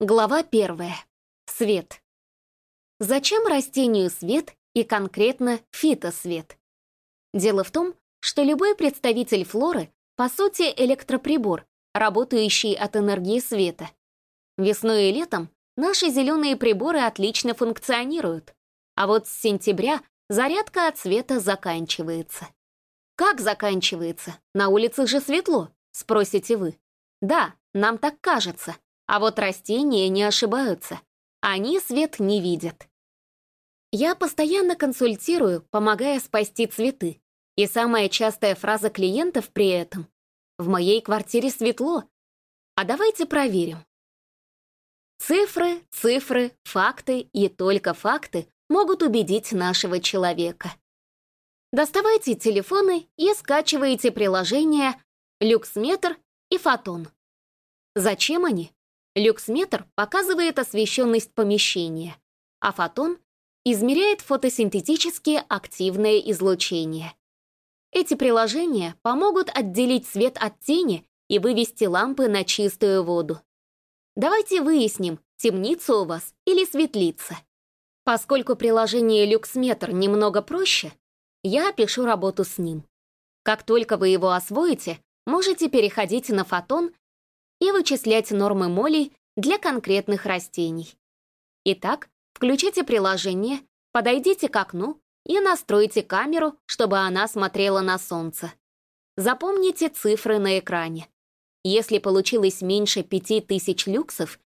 Глава первая. Свет. Зачем растению свет и конкретно фитосвет? Дело в том, что любой представитель флоры, по сути, электроприбор, работающий от энергии света. Весной и летом наши зеленые приборы отлично функционируют, а вот с сентября зарядка от света заканчивается. Как заканчивается? На улице же светло, спросите вы. Да, нам так кажется. А вот растения не ошибаются. Они свет не видят. Я постоянно консультирую, помогая спасти цветы. И самая частая фраза клиентов при этом «В моей квартире светло». А давайте проверим. Цифры, цифры, факты и только факты могут убедить нашего человека. Доставайте телефоны и скачивайте приложения «Люксметр» и «Фотон». Зачем они? Люксметр показывает освещенность помещения, а фотон измеряет фотосинтетические активное излучение. Эти приложения помогут отделить свет от тени и вывести лампы на чистую воду. Давайте выясним, темница у вас или светлица. Поскольку приложение Люксметр немного проще, я опишу работу с ним. Как только вы его освоите, можете переходить на фотон и вычислять нормы молей для конкретных растений. Итак, включите приложение, подойдите к окну и настройте камеру, чтобы она смотрела на солнце. Запомните цифры на экране. Если получилось меньше 5000 люксов,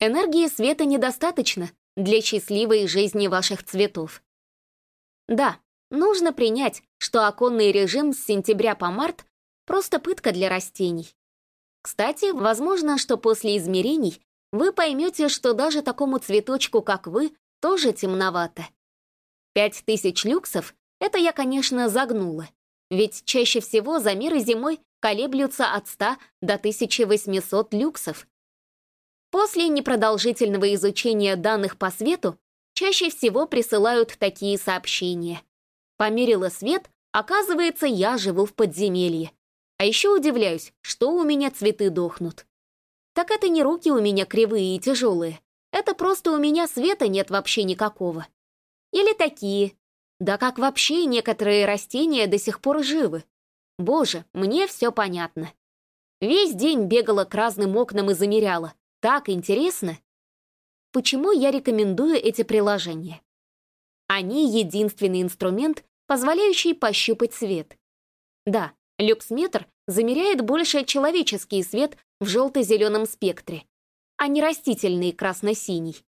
энергии света недостаточно для счастливой жизни ваших цветов. Да, нужно принять, что оконный режим с сентября по март — просто пытка для растений. Кстати, возможно, что после измерений вы поймете, что даже такому цветочку, как вы, тоже темновато. Пять тысяч люксов — это я, конечно, загнула. Ведь чаще всего замеры зимой колеблются от 100 до 1800 люксов. После непродолжительного изучения данных по свету чаще всего присылают такие сообщения. Померила свет, оказывается, я живу в подземелье. А еще удивляюсь, что у меня цветы дохнут. Так это не руки у меня кривые и тяжелые. Это просто у меня света нет вообще никакого. Или такие. Да как вообще некоторые растения до сих пор живы? Боже, мне все понятно. Весь день бегала к разным окнам и замеряла. Так интересно. Почему я рекомендую эти приложения? Они единственный инструмент, позволяющий пощупать свет. Да, люксметр замеряет больше человеческий свет в желто-зеленом спектре, а не растительный красно-синий.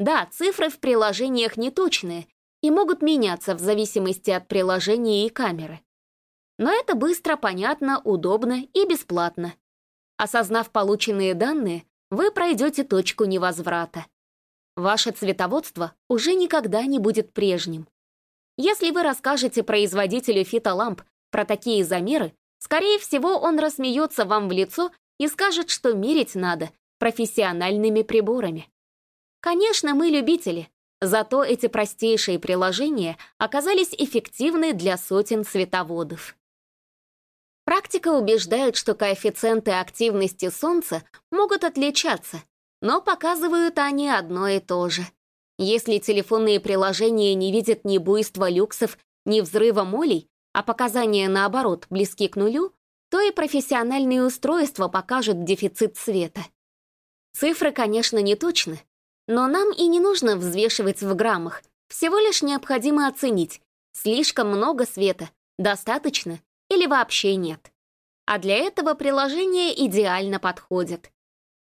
Да, цифры в приложениях неточные и могут меняться в зависимости от приложения и камеры. Но это быстро, понятно, удобно и бесплатно. Осознав полученные данные, вы пройдете точку невозврата. Ваше цветоводство уже никогда не будет прежним. Если вы расскажете производителю фитоламп про такие замеры, Скорее всего, он рассмеется вам в лицо и скажет, что мерить надо профессиональными приборами. Конечно, мы любители, зато эти простейшие приложения оказались эффективны для сотен световодов. Практика убеждает, что коэффициенты активности Солнца могут отличаться, но показывают они одно и то же. Если телефонные приложения не видят ни буйства люксов, ни взрыва молей, а показания, наоборот, близки к нулю, то и профессиональные устройства покажут дефицит света. Цифры, конечно, не точны, но нам и не нужно взвешивать в граммах, всего лишь необходимо оценить, слишком много света, достаточно или вообще нет. А для этого приложение идеально подходит.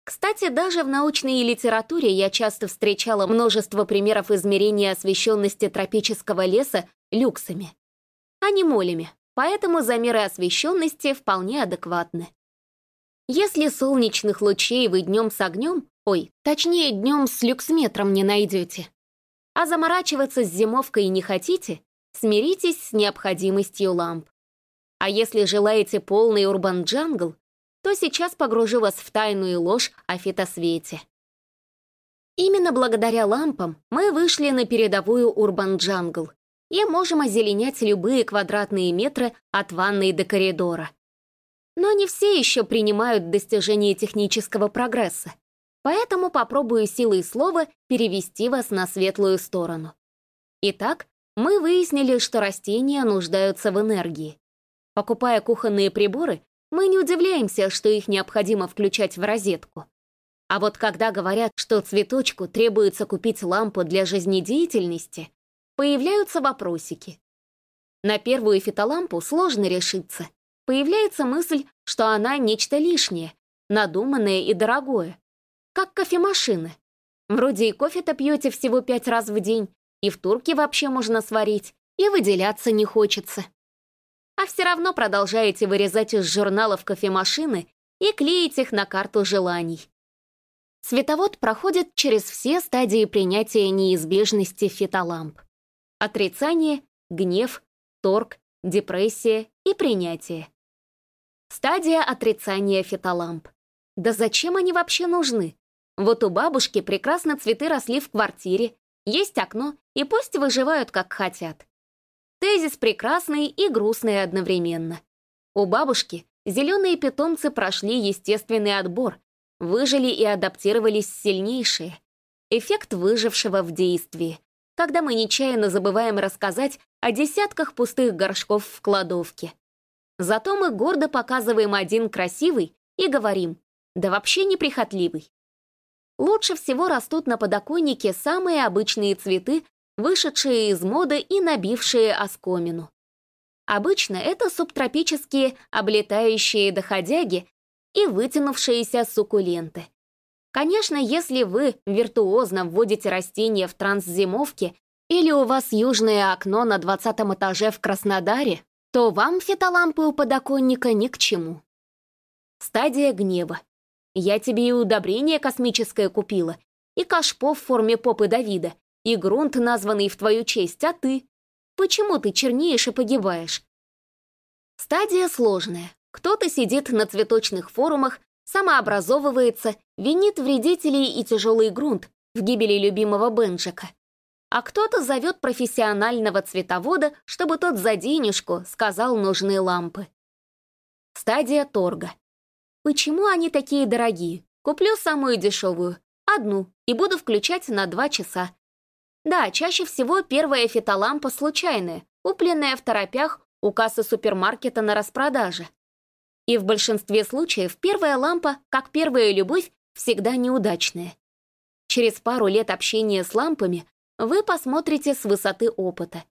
Кстати, даже в научной литературе я часто встречала множество примеров измерения освещенности тропического леса люксами а не молями, поэтому замеры освещенности вполне адекватны. Если солнечных лучей вы днем с огнем, ой, точнее днем с люксметром не найдете, а заморачиваться с зимовкой не хотите, смиритесь с необходимостью ламп. А если желаете полный урбан-джангл, то сейчас погружу вас в тайную ложь о фитосвете. Именно благодаря лампам мы вышли на передовую урбан-джангл, и можем озеленять любые квадратные метры от ванной до коридора. Но не все еще принимают достижения технического прогресса. Поэтому попробую силой слова перевести вас на светлую сторону. Итак, мы выяснили, что растения нуждаются в энергии. Покупая кухонные приборы, мы не удивляемся, что их необходимо включать в розетку. А вот когда говорят, что цветочку требуется купить лампу для жизнедеятельности, появляются вопросики. На первую фитолампу сложно решиться. Появляется мысль, что она нечто лишнее, надуманное и дорогое. Как кофемашины. Вроде и кофе-то пьете всего пять раз в день, и в турке вообще можно сварить, и выделяться не хочется. А все равно продолжаете вырезать из журналов кофемашины и клеить их на карту желаний. Световод проходит через все стадии принятия неизбежности фитоламп. Отрицание, гнев, торг, депрессия и принятие. Стадия отрицания фитоламп. Да зачем они вообще нужны? Вот у бабушки прекрасно цветы росли в квартире, есть окно, и пусть выживают как хотят. Тезис прекрасный и грустный одновременно. У бабушки зеленые питомцы прошли естественный отбор, выжили и адаптировались сильнейшие. Эффект выжившего в действии, когда мы нечаянно забываем рассказать о десятках пустых горшков в кладовке. Зато мы гордо показываем один красивый и говорим, да вообще неприхотливый. Лучше всего растут на подоконнике самые обычные цветы, вышедшие из моды и набившие оскомину. Обычно это субтропические облетающие доходяги и вытянувшиеся суккуленты. Конечно, если вы виртуозно вводите растения в транс зимовки или у вас южное окно на 20 этаже в Краснодаре, то вам фитолампы у подоконника ни к чему. Стадия гнева. Я тебе и удобрение космическое купила, и кашпо в форме попы Давида, и грунт, названный в твою честь, а ты? Почему ты чернеешь и погибаешь? Стадия сложная. Кто-то сидит на цветочных форумах, самообразовывается, винит вредителей и тяжелый грунт в гибели любимого Бенджика. А кто-то зовет профессионального цветовода, чтобы тот за денежку сказал нужные лампы. Стадия торга. Почему они такие дорогие? Куплю самую дешевую, одну, и буду включать на два часа. Да, чаще всего первая фитолампа случайная, купленная в торопях у кассы супермаркета на распродаже. И в большинстве случаев первая лампа, как первая любовь, всегда неудачная. Через пару лет общения с лампами вы посмотрите с высоты опыта.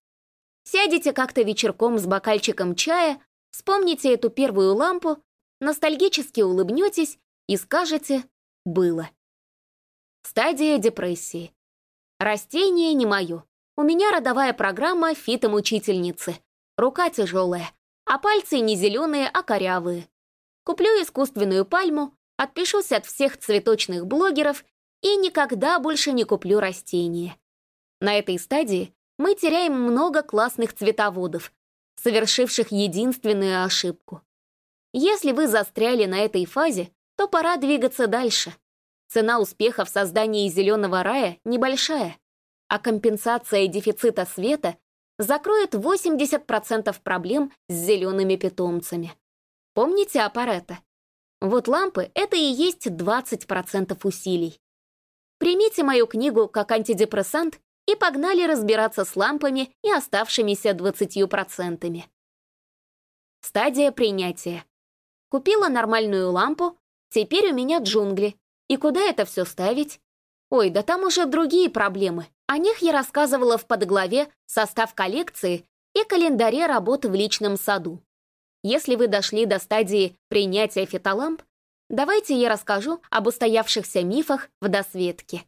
Сядете как-то вечерком с бокальчиком чая, вспомните эту первую лампу ностальгически улыбнетесь и скажете «было». Стадия депрессии. Растение не мое. У меня родовая программа фитомучительницы. Рука тяжелая, а пальцы не зеленые, а корявые. Куплю искусственную пальму, отпишусь от всех цветочных блогеров и никогда больше не куплю растения. На этой стадии мы теряем много классных цветоводов, совершивших единственную ошибку. Если вы застряли на этой фазе, то пора двигаться дальше. Цена успеха в создании зеленого рая небольшая, а компенсация дефицита света закроет 80% проблем с зелеными питомцами. Помните о Паретто? Вот лампы — это и есть 20% усилий. Примите мою книгу как антидепрессант и погнали разбираться с лампами и оставшимися 20%. Стадия принятия. Купила нормальную лампу, теперь у меня джунгли. И куда это все ставить? Ой, да там уже другие проблемы. О них я рассказывала в подглаве «Состав коллекции» и календаре работы в личном саду. Если вы дошли до стадии принятия фитоламп, давайте я расскажу об устоявшихся мифах в досветке.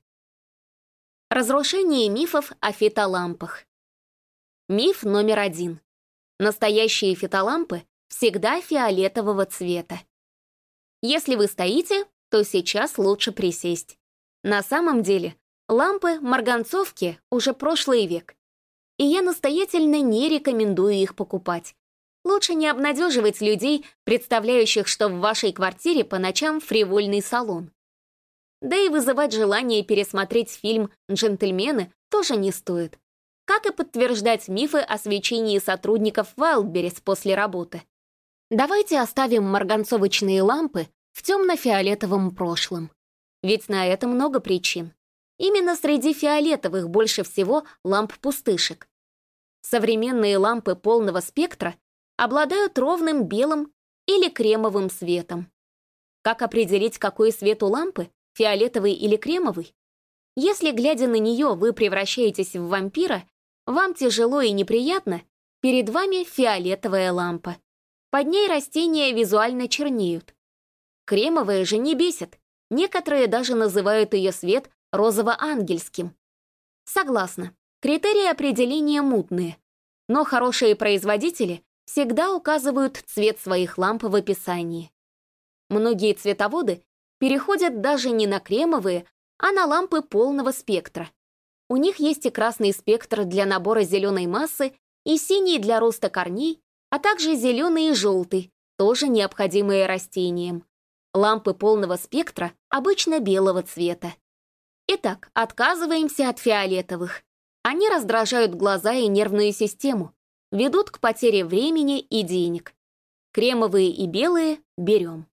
Разрушение мифов о фитолампах. Миф номер один. Настоящие фитолампы всегда фиолетового цвета. Если вы стоите, то сейчас лучше присесть. На самом деле, лампы марганцовки уже прошлый век. И я настоятельно не рекомендую их покупать. Лучше не обнадеживать людей, представляющих, что в вашей квартире по ночам фривольный салон. Да и вызывать желание пересмотреть фильм «Джентльмены» тоже не стоит. Как и подтверждать мифы о свечении сотрудников Wildberries после работы. Давайте оставим марганцовочные лампы в темно-фиолетовом прошлом. Ведь на это много причин. Именно среди фиолетовых больше всего ламп-пустышек. Современные лампы полного спектра обладают ровным белым или кремовым светом. Как определить, какой свет у лампы, фиолетовый или кремовый? Если, глядя на нее, вы превращаетесь в вампира, вам тяжело и неприятно, перед вами фиолетовая лампа. Под ней растения визуально чернеют. Кремовая же не бесит. Некоторые даже называют ее свет розово-ангельским. Согласна, критерии определения мутные, но хорошие производители всегда указывают цвет своих ламп в описании. Многие цветоводы переходят даже не на кремовые, а на лампы полного спектра. У них есть и красный спектр для набора зеленой массы, и синий для роста корней, а также зеленый и желтый, тоже необходимые растениям. Лампы полного спектра обычно белого цвета. Итак, отказываемся от фиолетовых. Они раздражают глаза и нервную систему, ведут к потере времени и денег. Кремовые и белые берем.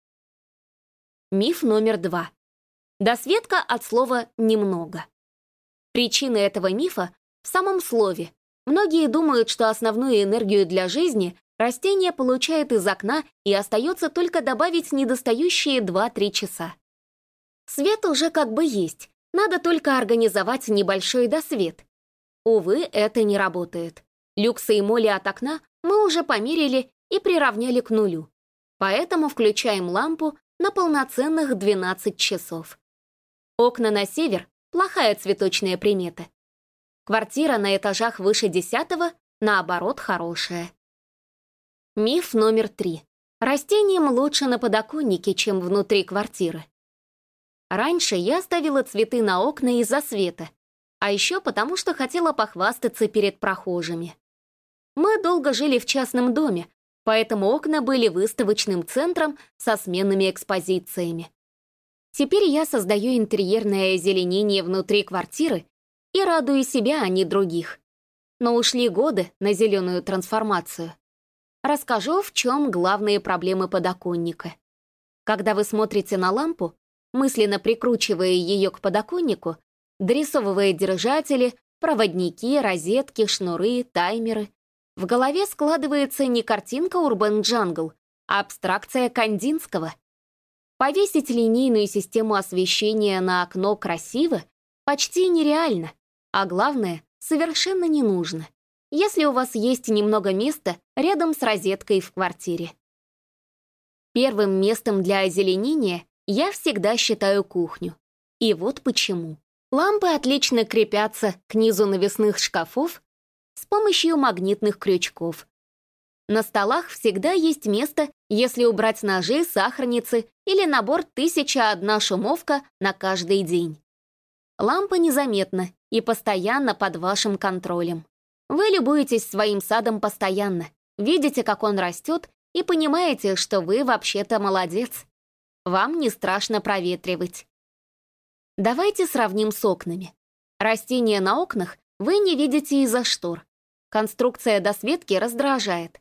Миф номер два. Досветка от слова «немного». Причина этого мифа в самом слове. Многие думают, что основную энергию для жизни растение получает из окна и остается только добавить недостающие 2-3 часа. Свет уже как бы есть, надо только организовать небольшой досвет. Увы, это не работает. Люксы и моли от окна мы уже померили и приравняли к нулю. Поэтому включаем лампу на полноценных 12 часов. Окна на север — плохая цветочная примета. Квартира на этажах выше десятого, наоборот, хорошая. Миф номер три. Растениям лучше на подоконнике, чем внутри квартиры. Раньше я ставила цветы на окна из-за света, а еще потому, что хотела похвастаться перед прохожими. Мы долго жили в частном доме, поэтому окна были выставочным центром со сменными экспозициями. Теперь я создаю интерьерное озеленение внутри квартиры и радую себя, а не других. Но ушли годы на зеленую трансформацию. Расскажу, в чем главные проблемы подоконника. Когда вы смотрите на лампу, мысленно прикручивая ее к подоконнику, дорисовывая держатели, проводники, розетки, шнуры, таймеры, в голове складывается не картинка Urban Jungle, а абстракция Кандинского. Повесить линейную систему освещения на окно красиво почти нереально, а главное, совершенно не нужно, если у вас есть немного места рядом с розеткой в квартире. Первым местом для озеленения я всегда считаю кухню. И вот почему. Лампы отлично крепятся к низу навесных шкафов с помощью магнитных крючков. На столах всегда есть место, если убрать ножи, сахарницы или набор «Тысяча одна шумовка» на каждый день. Лампа незаметна и постоянно под вашим контролем. Вы любуетесь своим садом постоянно, видите, как он растет, и понимаете, что вы вообще-то молодец. Вам не страшно проветривать. Давайте сравним с окнами. Растения на окнах вы не видите из-за штор. Конструкция досветки раздражает.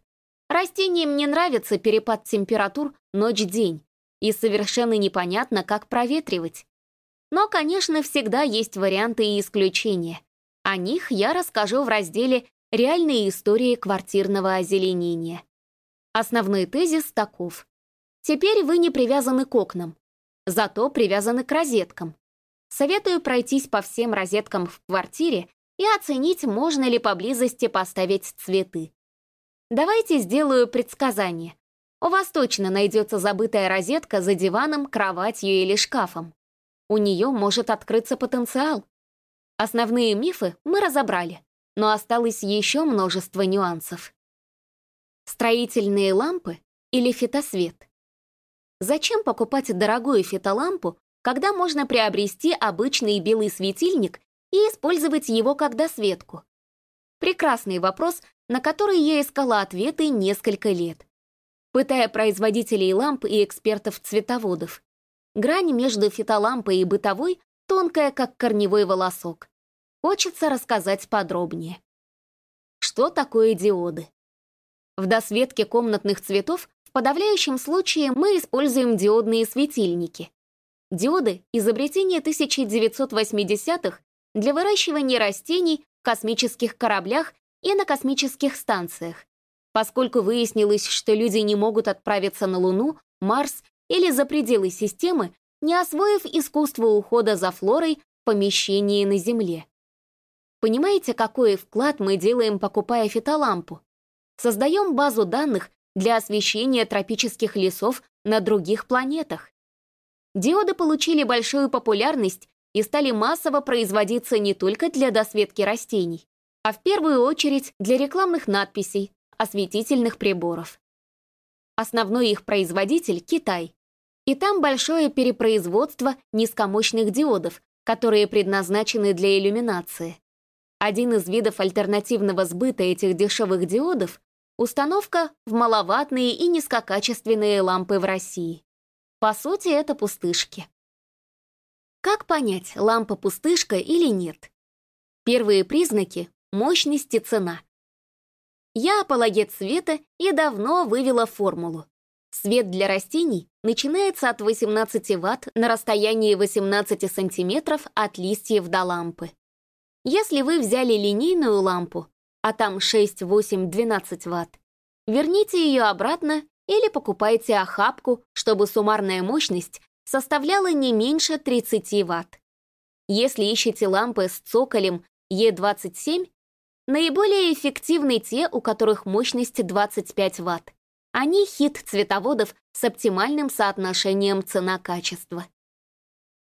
Растениям не нравится перепад температур ночь-день, и совершенно непонятно, как проветривать. Но, конечно, всегда есть варианты и исключения. О них я расскажу в разделе «Реальные истории квартирного озеленения». Основной тезис таков. Теперь вы не привязаны к окнам, зато привязаны к розеткам. Советую пройтись по всем розеткам в квартире и оценить, можно ли поблизости поставить цветы. Давайте сделаю предсказание. У вас точно найдется забытая розетка за диваном, кроватью или шкафом. У нее может открыться потенциал. Основные мифы мы разобрали, но осталось еще множество нюансов. Строительные лампы или фитосвет. Зачем покупать дорогую фитолампу, когда можно приобрести обычный белый светильник и использовать его как досветку? Прекрасный вопрос, на который я искала ответы несколько лет. Пытая производителей ламп и экспертов-цветоводов. Грань между фитолампой и бытовой тонкая, как корневой волосок. Хочется рассказать подробнее. Что такое диоды? В досветке комнатных цветов в подавляющем случае мы используем диодные светильники. Диоды — изобретение 1980-х для выращивания растений в космических кораблях и на космических станциях. Поскольку выяснилось, что люди не могут отправиться на Луну, Марс или за пределы системы, не освоив искусство ухода за флорой в помещении на Земле. Понимаете, какой вклад мы делаем, покупая фитолампу? Создаем базу данных для освещения тропических лесов на других планетах. Диоды получили большую популярность и стали массово производиться не только для досветки растений, а в первую очередь для рекламных надписей, осветительных приборов. Основной их производитель — Китай. И там большое перепроизводство низкомощных диодов, которые предназначены для иллюминации. Один из видов альтернативного сбыта этих дешевых диодов — установка в маловатные и низкокачественные лампы в России. По сути, это пустышки. Как понять, лампа-пустышка или нет? Первые признаки — мощность и цена. Я апологет света и давно вывела формулу. Свет для растений начинается от 18 Вт на расстоянии 18 см от листьев до лампы. Если вы взяли линейную лампу, а там 6, 8, 12 Вт, верните ее обратно или покупайте охапку, чтобы суммарная мощность составляла не меньше 30 Вт. Если ищете лампы с цоколем Е27, наиболее эффективны те, у которых мощность 25 Вт. Они хит цветоводов с оптимальным соотношением цена-качество.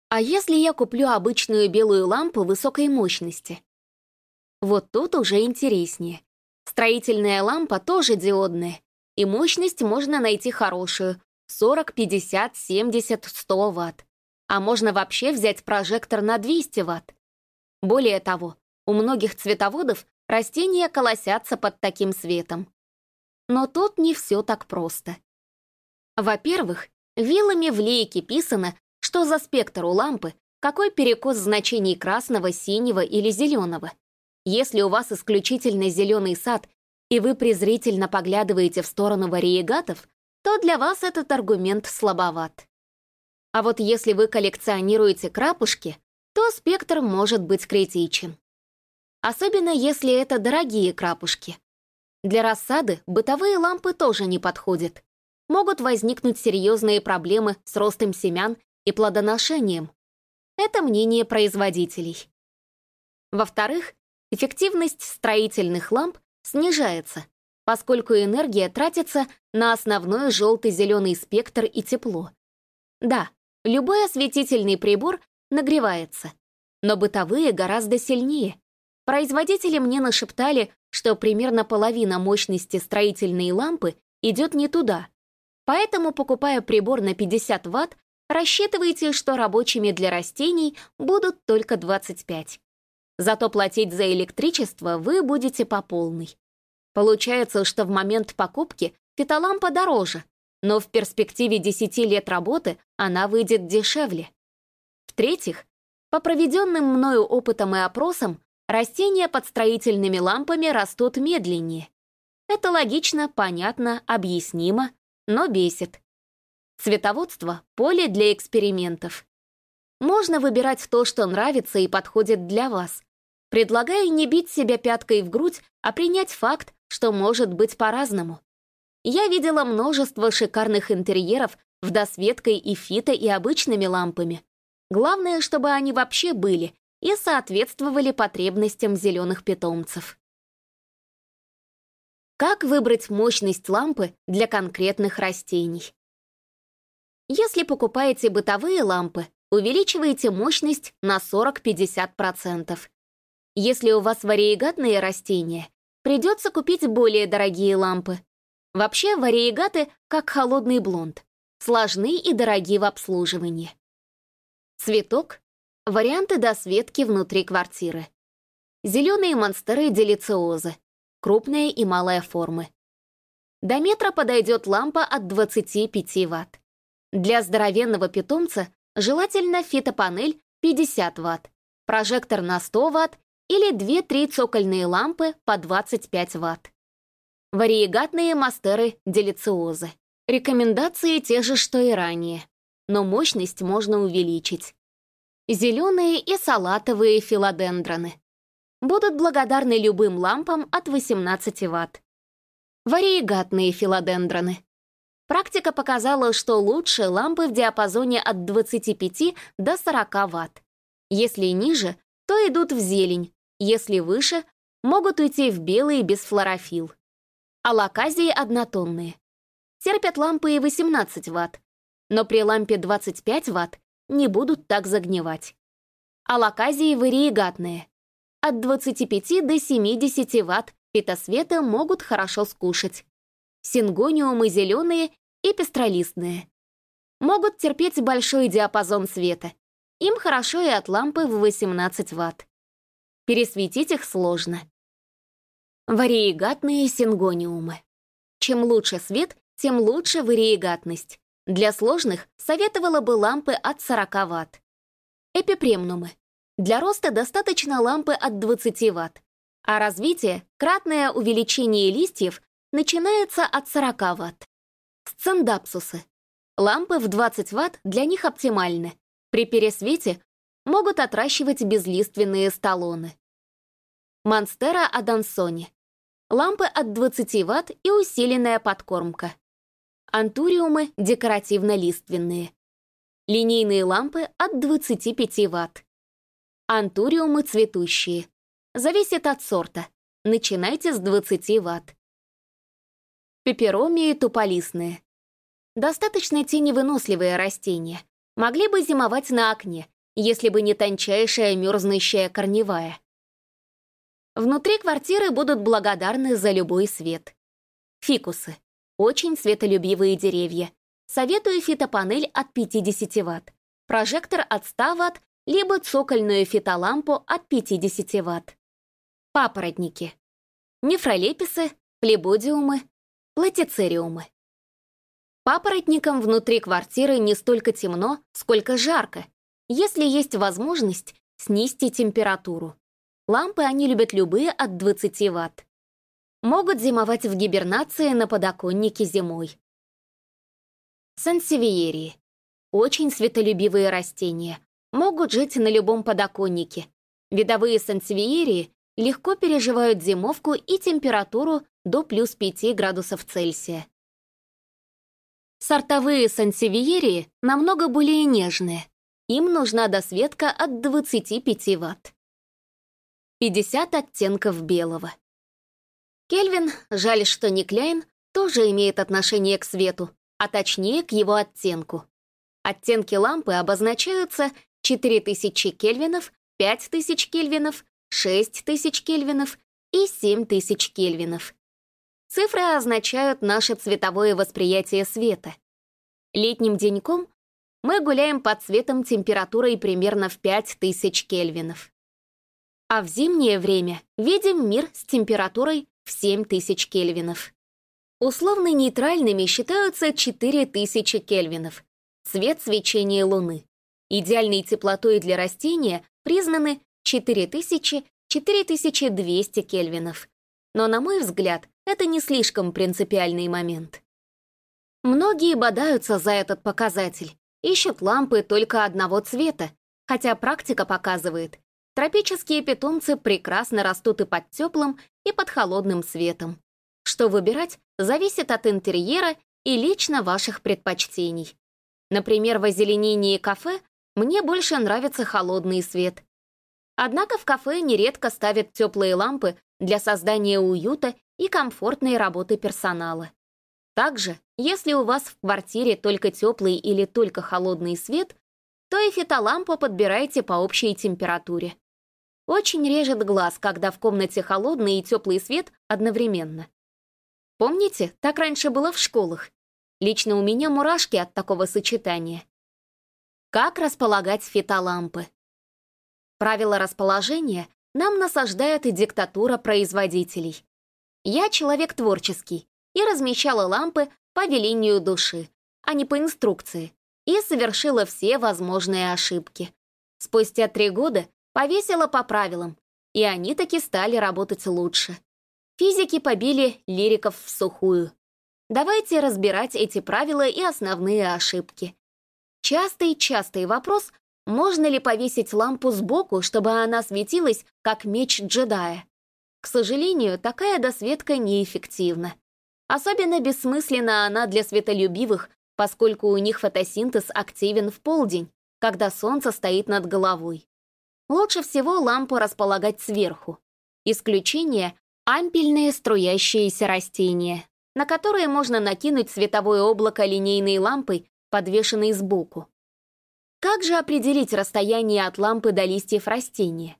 А если я куплю обычную белую лампу высокой мощности? Вот тут уже интереснее. Строительная лампа тоже диодная, и мощность можно найти хорошую, 40, 50, 70, 100 Вт. А можно вообще взять прожектор на 200 Вт. Более того, у многих цветоводов растения колосятся под таким светом. Но тут не все так просто. Во-первых, вилами в лейке писано, что за спектр у лампы, какой перекос значений красного, синего или зеленого. Если у вас исключительно зеленый сад, и вы презрительно поглядываете в сторону вариегатов, то для вас этот аргумент слабоват. А вот если вы коллекционируете крапушки, то спектр может быть критичен. Особенно если это дорогие крапушки. Для рассады бытовые лампы тоже не подходят. Могут возникнуть серьезные проблемы с ростом семян и плодоношением. Это мнение производителей. Во-вторых, эффективность строительных ламп снижается, поскольку энергия тратится на основной желтый-зеленый спектр и тепло. Да, любой осветительный прибор нагревается, но бытовые гораздо сильнее. Производители мне нашептали, что примерно половина мощности строительной лампы идет не туда. Поэтому, покупая прибор на 50 Вт, рассчитывайте, что рабочими для растений будут только 25. Зато платить за электричество вы будете по полной. Получается, что в момент покупки фитолампа дороже, но в перспективе 10 лет работы она выйдет дешевле. В-третьих, по проведенным мною опытам и опросам, растения под строительными лампами растут медленнее. Это логично, понятно, объяснимо, но бесит. Цветоводство — поле для экспериментов. Можно выбирать то, что нравится и подходит для вас. Предлагаю не бить себя пяткой в грудь, а принять факт, что может быть по-разному. Я видела множество шикарных интерьеров в досветкой и фито и обычными лампами. Главное, чтобы они вообще были и соответствовали потребностям зеленых питомцев. Как выбрать мощность лампы для конкретных растений? Если покупаете бытовые лампы, увеличивайте мощность на 40-50%. Если у вас вариегатные растения, придется купить более дорогие лампы. Вообще, вариегаты, как холодный блонд, сложны и дороги в обслуживании. Цветок — варианты досветки внутри квартиры. Зеленые монстеры делициозы, крупные и малые формы. До метра подойдет лампа от 25 Вт. Для здоровенного питомца желательно фитопанель 50 Вт, прожектор на 100 Вт или 2-3 цокольные лампы по 25 Вт. Вариегатные мастеры делициозы. Рекомендации те же, что и ранее. но мощность можно увеличить. Зеленые и салатовые филодендроны. Будут благодарны любым лампам от 18 Вт. Вариегатные филодендроны. Практика показала, что лучше лампы в диапазоне от 25 до 40 Вт. Если ниже, то идут в зелень, если выше, могут уйти в белый без флорофил. Алаказии однотонные. Терпят лампы и 18 Вт, но при лампе 25 Вт не будут так загнивать. Алаказии вариегатные. От 25 до 70 Вт питосвета могут хорошо скушать сингониумы зеленые и пестролистные. Могут терпеть большой диапазон света. Им хорошо и от лампы в 18 Вт. Пересветить их сложно. Вариегатные сингониумы. Чем лучше свет, тем лучше вариегатность. Для сложных советовала бы лампы от 40 Вт. Эпипремнумы. Для роста достаточно лампы от 20 Вт. А развитие, кратное увеличение листьев начинается от 40 Вт. Сцендапсусы. Лампы в 20 Вт для них оптимальны. При пересвете могут отращивать безлиственные столоны. Монстера Адансони. Лампы от 20 Вт и усиленная подкормка. Антуриумы декоративно-лиственные. Линейные лампы от 25 Вт. Антуриумы цветущие. Зависит от сорта. Начинайте с 20 Вт. Пеперомии туполистные. Достаточно теневыносливые растения. Могли бы зимовать на окне, если бы не тончайшая мерзнущая корневая. Внутри квартиры будут благодарны за любой свет. Фикусы. Очень светолюбивые деревья. Советую фитопанель от 50 Вт, прожектор от 100 Вт, либо цокольную фитолампу от 50 Вт. Папоротники. Нефролеписы, плебодиумы, Платицериумы. Папоротникам внутри квартиры не столько темно, сколько жарко. Если есть возможность, снизьте температуру. Лампы они любят любые от 20 Вт. Могут зимовать в гибернации на подоконнике зимой. Сансевиерии. Очень светолюбивые растения. Могут жить на любом подоконнике. Видовые сансевиерии легко переживают зимовку и температуру до плюс 5 градусов Цельсия. Сортовые сансевиерии намного более нежные. Им нужна досветка от 25 Вт. 50 оттенков белого. Кельвин, жаль, что не Кляйн, тоже имеет отношение к свету, а точнее к его оттенку. Оттенки лампы обозначаются 4000 кельвинов, 5000 кельвинов, 6000 кельвинов и 7000 кельвинов. Цифры означают наше цветовое восприятие света. Летним деньком мы гуляем под цветом температурой примерно в 5000 кельвинов. А в зимнее время видим мир с температурой в 7000 кельвинов. Условно нейтральными считаются 4000 кельвинов, цвет свечения Луны. Идеальной теплотой для растения признаны 4000-4200 кельвинов. Но, на мой взгляд, это не слишком принципиальный момент. Многие бодаются за этот показатель, ищут лампы только одного цвета, хотя практика показывает, тропические питомцы прекрасно растут и под теплым, и под холодным светом. Что выбирать, зависит от интерьера и лично ваших предпочтений. Например, в озеленении кафе мне больше нравится холодный свет, Однако в кафе нередко ставят теплые лампы для создания уюта и комфортной работы персонала. Также, если у вас в квартире только теплый или только холодный свет, то и фитолампу подбирайте по общей температуре. Очень режет глаз, когда в комнате холодный и теплый свет одновременно. Помните, так раньше было в школах? Лично у меня мурашки от такого сочетания. Как располагать фитолампы? Правила расположения нам насаждает и диктатура производителей. Я человек творческий и размещала лампы по велению души, а не по инструкции, и совершила все возможные ошибки. Спустя три года повесила по правилам, и они таки стали работать лучше. Физики побили лириков в сухую. Давайте разбирать эти правила и основные ошибки. Частый-частый вопрос, можно ли повесить лампу сбоку, чтобы она светилась, как меч джедая. К сожалению, такая досветка неэффективна. Особенно бессмысленна она для светолюбивых, поскольку у них фотосинтез активен в полдень, когда солнце стоит над головой. Лучше всего лампу располагать сверху. Исключение — ампельные струящиеся растения, на которые можно накинуть световое облако линейной лампой, подвешенной сбоку. Как же определить расстояние от лампы до листьев растения?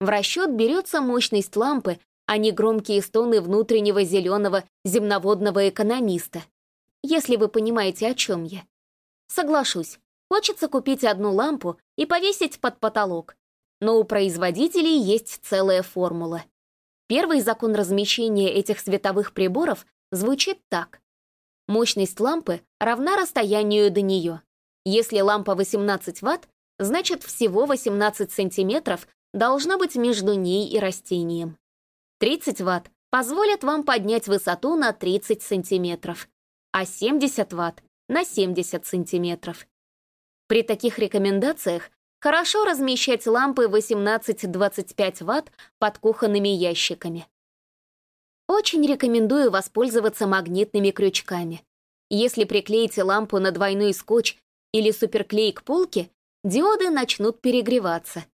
В расчет берется мощность лампы, а не громкие стоны внутреннего зеленого земноводного экономиста. Если вы понимаете, о чем я. Соглашусь, хочется купить одну лампу и повесить под потолок, но у производителей есть целая формула. Первый закон размещения этих световых приборов звучит так. Мощность лампы равна расстоянию до нее. Если лампа 18 Вт, значит всего 18 сантиметров должно быть между ней и растением. 30 Вт позволят вам поднять высоту на 30 сантиметров, а 70 Вт — на 70 сантиметров. При таких рекомендациях Хорошо размещать лампы 18-25 Вт под кухонными ящиками. Очень рекомендую воспользоваться магнитными крючками. Если приклеите лампу на двойной скотч или суперклей к полке, диоды начнут перегреваться.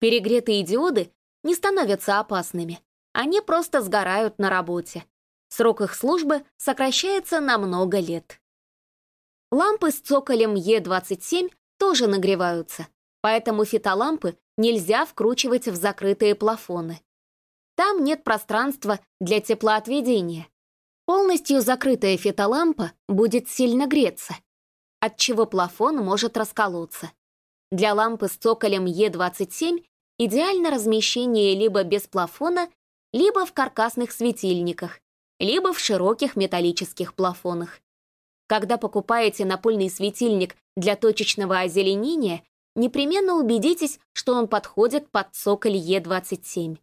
Перегретые диоды не становятся опасными, они просто сгорают на работе. Срок их службы сокращается на много лет. Лампы с цоколем Е27 тоже нагреваются, поэтому фитолампы нельзя вкручивать в закрытые плафоны. Там нет пространства для теплоотведения. Полностью закрытая фитолампа будет сильно греться, отчего плафон может расколоться. Для лампы с цоколем Е27 идеально размещение либо без плафона, либо в каркасных светильниках, либо в широких металлических плафонах. Когда покупаете напольный светильник для точечного озеленения, непременно убедитесь, что он подходит под цоколь Е27.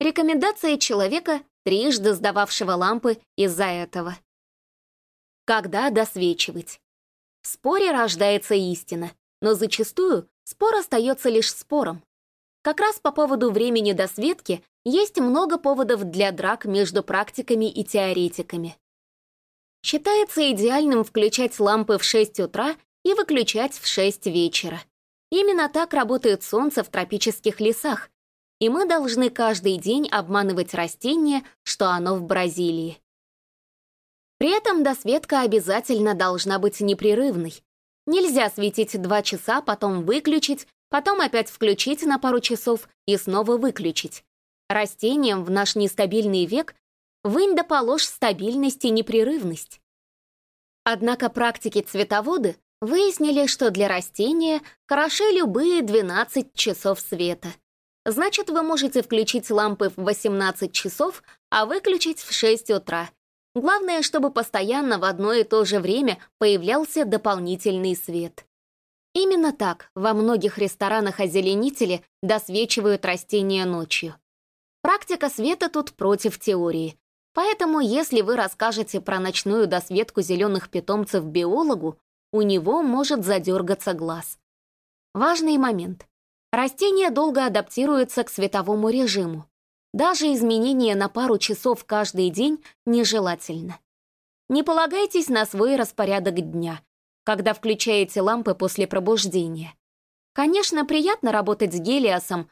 Рекомендация человека, трижды сдававшего лампы из-за этого. Когда досвечивать? В споре рождается истина, но зачастую спор остается лишь спором. Как раз по поводу времени досветки есть много поводов для драк между практиками и теоретиками. Считается идеальным включать лампы в 6 утра и выключать в 6 вечера. Именно так работает солнце в тропических лесах, и мы должны каждый день обманывать растение, что оно в Бразилии. При этом досветка обязательно должна быть непрерывной. Нельзя светить два часа, потом выключить, потом опять включить на пару часов и снова выключить. Растениям в наш нестабильный век вынь да положь стабильность и непрерывность. Однако практики-цветоводы Выяснили, что для растения хороши любые 12 часов света. Значит, вы можете включить лампы в 18 часов, а выключить в 6 утра. Главное, чтобы постоянно в одно и то же время появлялся дополнительный свет. Именно так во многих ресторанах озеленители досвечивают растения ночью. Практика света тут против теории. Поэтому, если вы расскажете про ночную досветку зеленых питомцев биологу, у него может задергаться глаз. Важный момент. Растение долго адаптируется к световому режиму. Даже изменение на пару часов каждый день нежелательно. Не полагайтесь на свой распорядок дня, когда включаете лампы после пробуждения. Конечно, приятно работать с Гелиосом,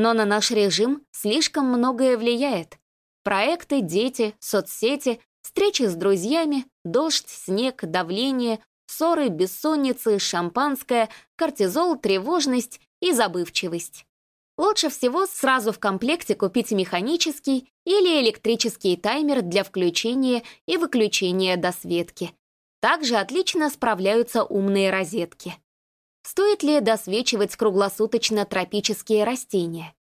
но на наш режим слишком многое влияет. Проекты, дети, соцсети, встречи с друзьями, дождь, снег, давление, ссоры, бессонницы, шампанское, кортизол, тревожность и забывчивость. Лучше всего сразу в комплекте купить механический или электрический таймер для включения и выключения досветки. Также отлично справляются умные розетки. Стоит ли досвечивать круглосуточно тропические растения?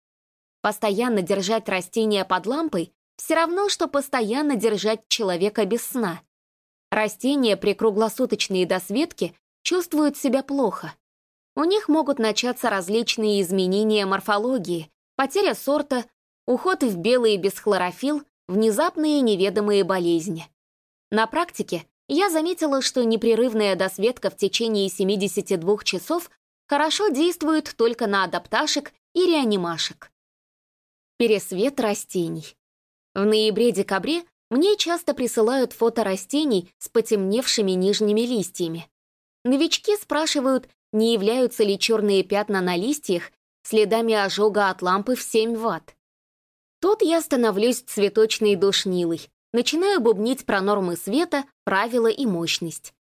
Постоянно держать растения под лампой все равно, что постоянно держать человека без сна. Растения при круглосуточной досветке чувствуют себя плохо. У них могут начаться различные изменения морфологии, потеря сорта, уход в белый без хлорофилл, внезапные неведомые болезни. На практике я заметила, что непрерывная досветка в течение 72 часов хорошо действует только на адапташек и реанимашек. Пересвет растений. В ноябре-декабре мне часто присылают фото растений с потемневшими нижними листьями. Новички спрашивают, не являются ли черные пятна на листьях следами ожога от лампы в 7 ватт. Тут я становлюсь цветочной душнилой, начинаю бубнить про нормы света, правила и мощность.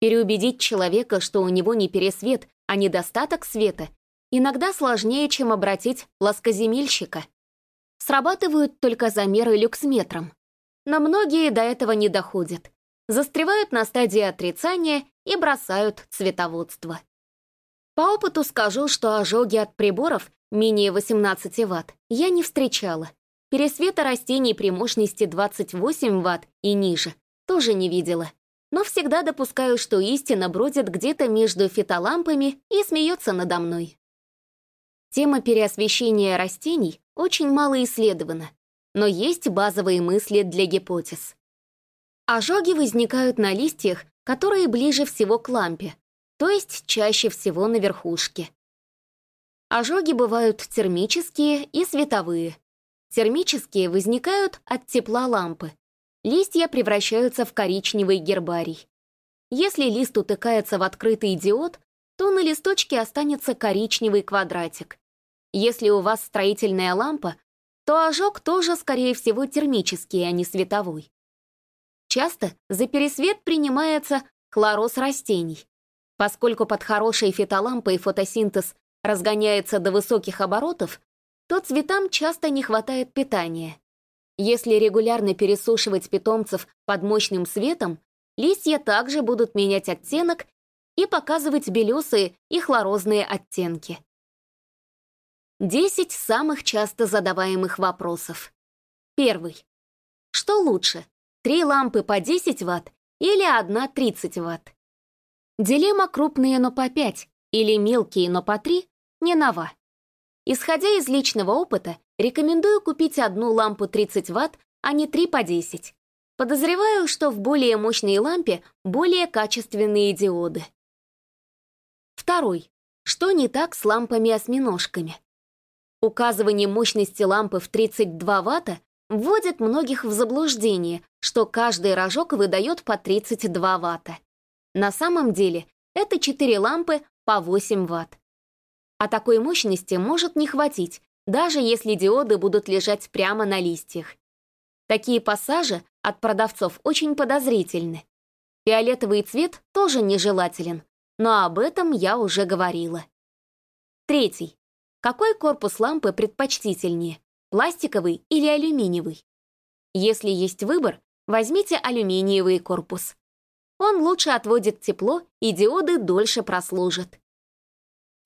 Переубедить человека, что у него не пересвет, а недостаток света, иногда сложнее, чем обратить ласкоземельщика. Срабатывают только замеры люксметром. Но многие до этого не доходят. Застревают на стадии отрицания и бросают цветоводство. По опыту скажу, что ожоги от приборов менее 18 Вт я не встречала. Пересвета растений при мощности 28 Вт и ниже тоже не видела. Но всегда допускаю, что истина бродит где-то между фитолампами и смеется надо мной. Тема переосвещения растений очень мало исследована, но есть базовые мысли для гипотез. Ожоги возникают на листьях, которые ближе всего к лампе, то есть чаще всего на верхушке. Ожоги бывают термические и световые. Термические возникают от тепла лампы. Листья превращаются в коричневый гербарий. Если лист утыкается в открытый диод, то на листочке останется коричневый квадратик. Если у вас строительная лампа, то ожог тоже, скорее всего, термический, а не световой. Часто за пересвет принимается хлороз растений. Поскольку под хорошей фитолампой фотосинтез разгоняется до высоких оборотов, то цветам часто не хватает питания. Если регулярно пересушивать питомцев под мощным светом, листья также будут менять оттенок и показывать белесые и хлорозные оттенки. 10 самых часто задаваемых вопросов. Первый. Что лучше, три лампы по 10 Вт или одна 30 Вт? Дилемма крупные, но по 5 или мелкие, но по 3 не нова. Исходя из личного опыта, рекомендую купить одну лампу 30 Вт, а не 3 по 10. Подозреваю, что в более мощной лампе более качественные диоды. Второй. Что не так с лампами-осьминожками? Указывание мощности лампы в 32 Вт вводит многих в заблуждение, что каждый рожок выдает по 32 Вт. На самом деле это 4 лампы по 8 Вт. А такой мощности может не хватить, даже если диоды будут лежать прямо на листьях. Такие пассажи от продавцов очень подозрительны. Фиолетовый цвет тоже нежелателен, но об этом я уже говорила. Третий. Какой корпус лампы предпочтительнее, пластиковый или алюминиевый? Если есть выбор, возьмите алюминиевый корпус. Он лучше отводит тепло, и диоды дольше прослужат.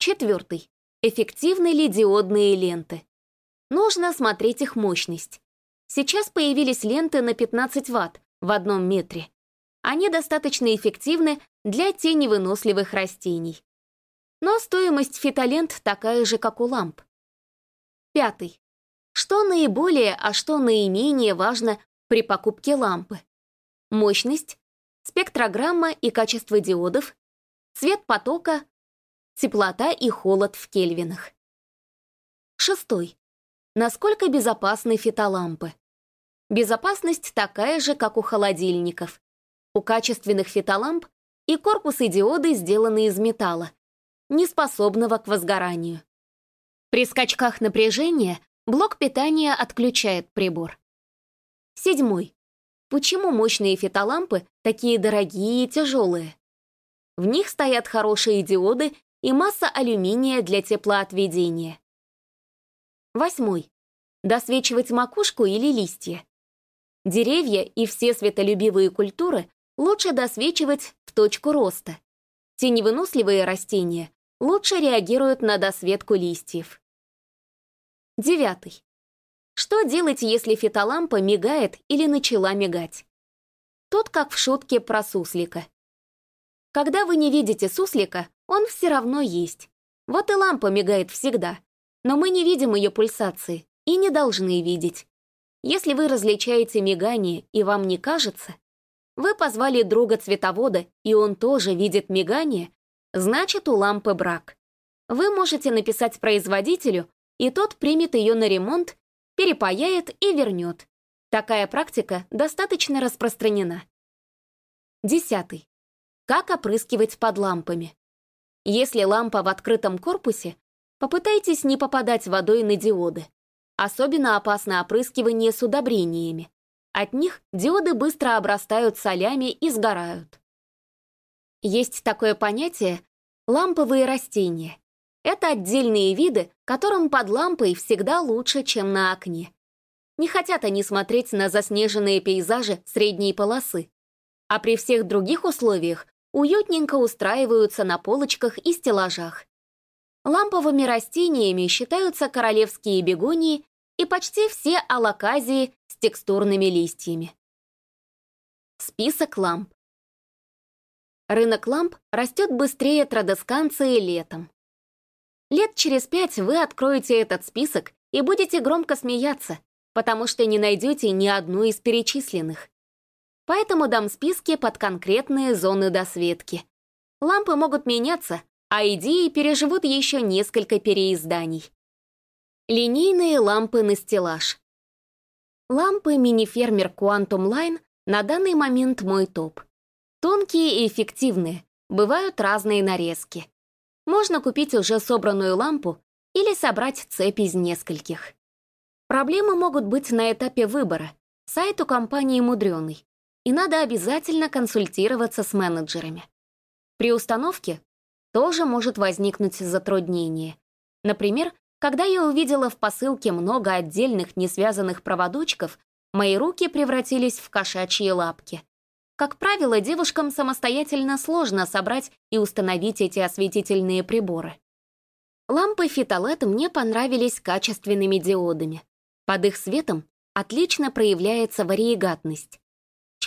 Четвертый. Эффективны ли диодные ленты? Нужно смотреть их мощность. Сейчас появились ленты на 15 Вт в одном метре. Они достаточно эффективны для теневыносливых растений. Но стоимость фитолент такая же, как у ламп. Пятый. Что наиболее, а что наименее важно при покупке лампы? Мощность, спектрограмма и качество диодов, цвет потока, теплота и холод в кельвинах. Шестой. Насколько безопасны фитолампы? Безопасность такая же, как у холодильников. У качественных фитоламп и корпусы диоды сделаны из металла, не способного к возгоранию. При скачках напряжения блок питания отключает прибор. Седьмой. Почему мощные фитолампы такие дорогие и тяжелые? В них стоят хорошие диоды и масса алюминия для теплоотведения. Восьмой. Досвечивать макушку или листья. Деревья и все светолюбивые культуры лучше досвечивать в точку роста. Теневыносливые растения лучше реагируют на досветку листьев. Девятый. Что делать, если фитолампа мигает или начала мигать? Тут как в шутке про суслика. Когда вы не видите суслика, он все равно есть. Вот и лампа мигает всегда. Но мы не видим ее пульсации и не должны видеть. Если вы различаете мигание и вам не кажется, вы позвали друга-цветовода, и он тоже видит мигание, значит, у лампы брак. Вы можете написать производителю, и тот примет ее на ремонт, перепаяет и вернет. Такая практика достаточно распространена. Десятый. Как опрыскивать под лампами? Если лампа в открытом корпусе, попытайтесь не попадать водой на диоды. Особенно опасно опрыскивание с удобрениями. От них диоды быстро обрастают солями и сгорают. Есть такое понятие «ламповые растения». Это отдельные виды, которым под лампой всегда лучше, чем на окне. Не хотят они смотреть на заснеженные пейзажи средней полосы. А при всех других условиях уютненько устраиваются на полочках и стеллажах. Ламповыми растениями считаются королевские бегонии и почти все алаказии с текстурными листьями. Список ламп. Рынок ламп растет быстрее традесканции летом. Лет через пять вы откроете этот список и будете громко смеяться, потому что не найдете ни одну из перечисленных. Поэтому дам списки под конкретные зоны досветки. Лампы могут меняться, а идеи переживут еще несколько переизданий. Линейные лампы на стеллаж. Лампы мини-фермер Quantum Line на данный момент мой топ. Тонкие и эффективные, бывают разные нарезки. Можно купить уже собранную лампу или собрать цепь из нескольких. Проблемы могут быть на этапе выбора. Сайт у компании мудреный, и надо обязательно консультироваться с менеджерами. При установке тоже может возникнуть затруднение. Например, когда я увидела в посылке много отдельных несвязанных проводочков, мои руки превратились в кошачьи лапки. Как правило, девушкам самостоятельно сложно собрать и установить эти осветительные приборы. Лампы фитолет мне понравились качественными диодами. Под их светом отлично проявляется вариегатность.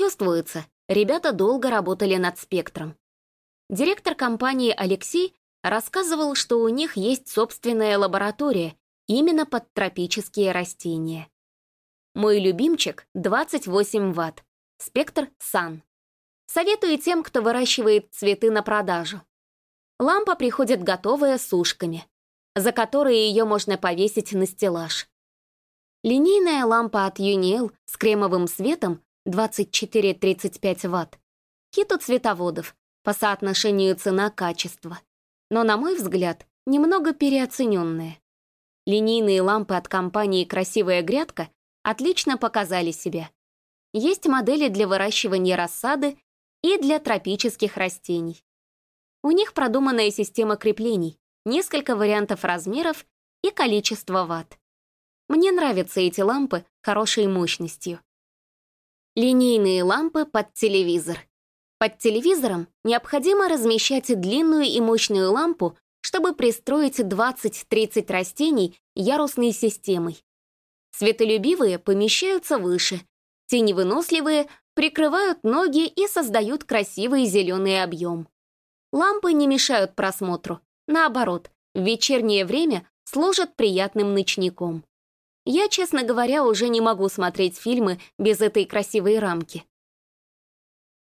Чувствуется, ребята долго работали над спектром. Директор компании Алексей рассказывал, что у них есть собственная лаборатория именно под тропические растения. Мой любимчик — 28 Вт, спектр Sun. Советую тем, кто выращивает цветы на продажу. Лампа приходит готовая с ушками, за которые ее можно повесить на стеллаж. Линейная лампа от Uniel с кремовым светом 24-35 Вт. Хит у цветоводов по соотношению цена-качество. Но, на мой взгляд, немного переоцененная. Линейные лампы от компании «Красивая грядка» отлично показали себя. Есть модели для выращивания рассады и для тропических растений. У них продуманная система креплений, несколько вариантов размеров и количество ватт. Мне нравятся эти лампы хорошей мощностью. Линейные лампы под телевизор. Под телевизором необходимо размещать длинную и мощную лампу, чтобы пристроить 20-30 растений ярусной системой. Светолюбивые помещаются выше, теневыносливые прикрывают ноги и создают красивый зеленый объем. Лампы не мешают просмотру, наоборот, в вечернее время служат приятным ночником. Я, честно говоря, уже не могу смотреть фильмы без этой красивой рамки.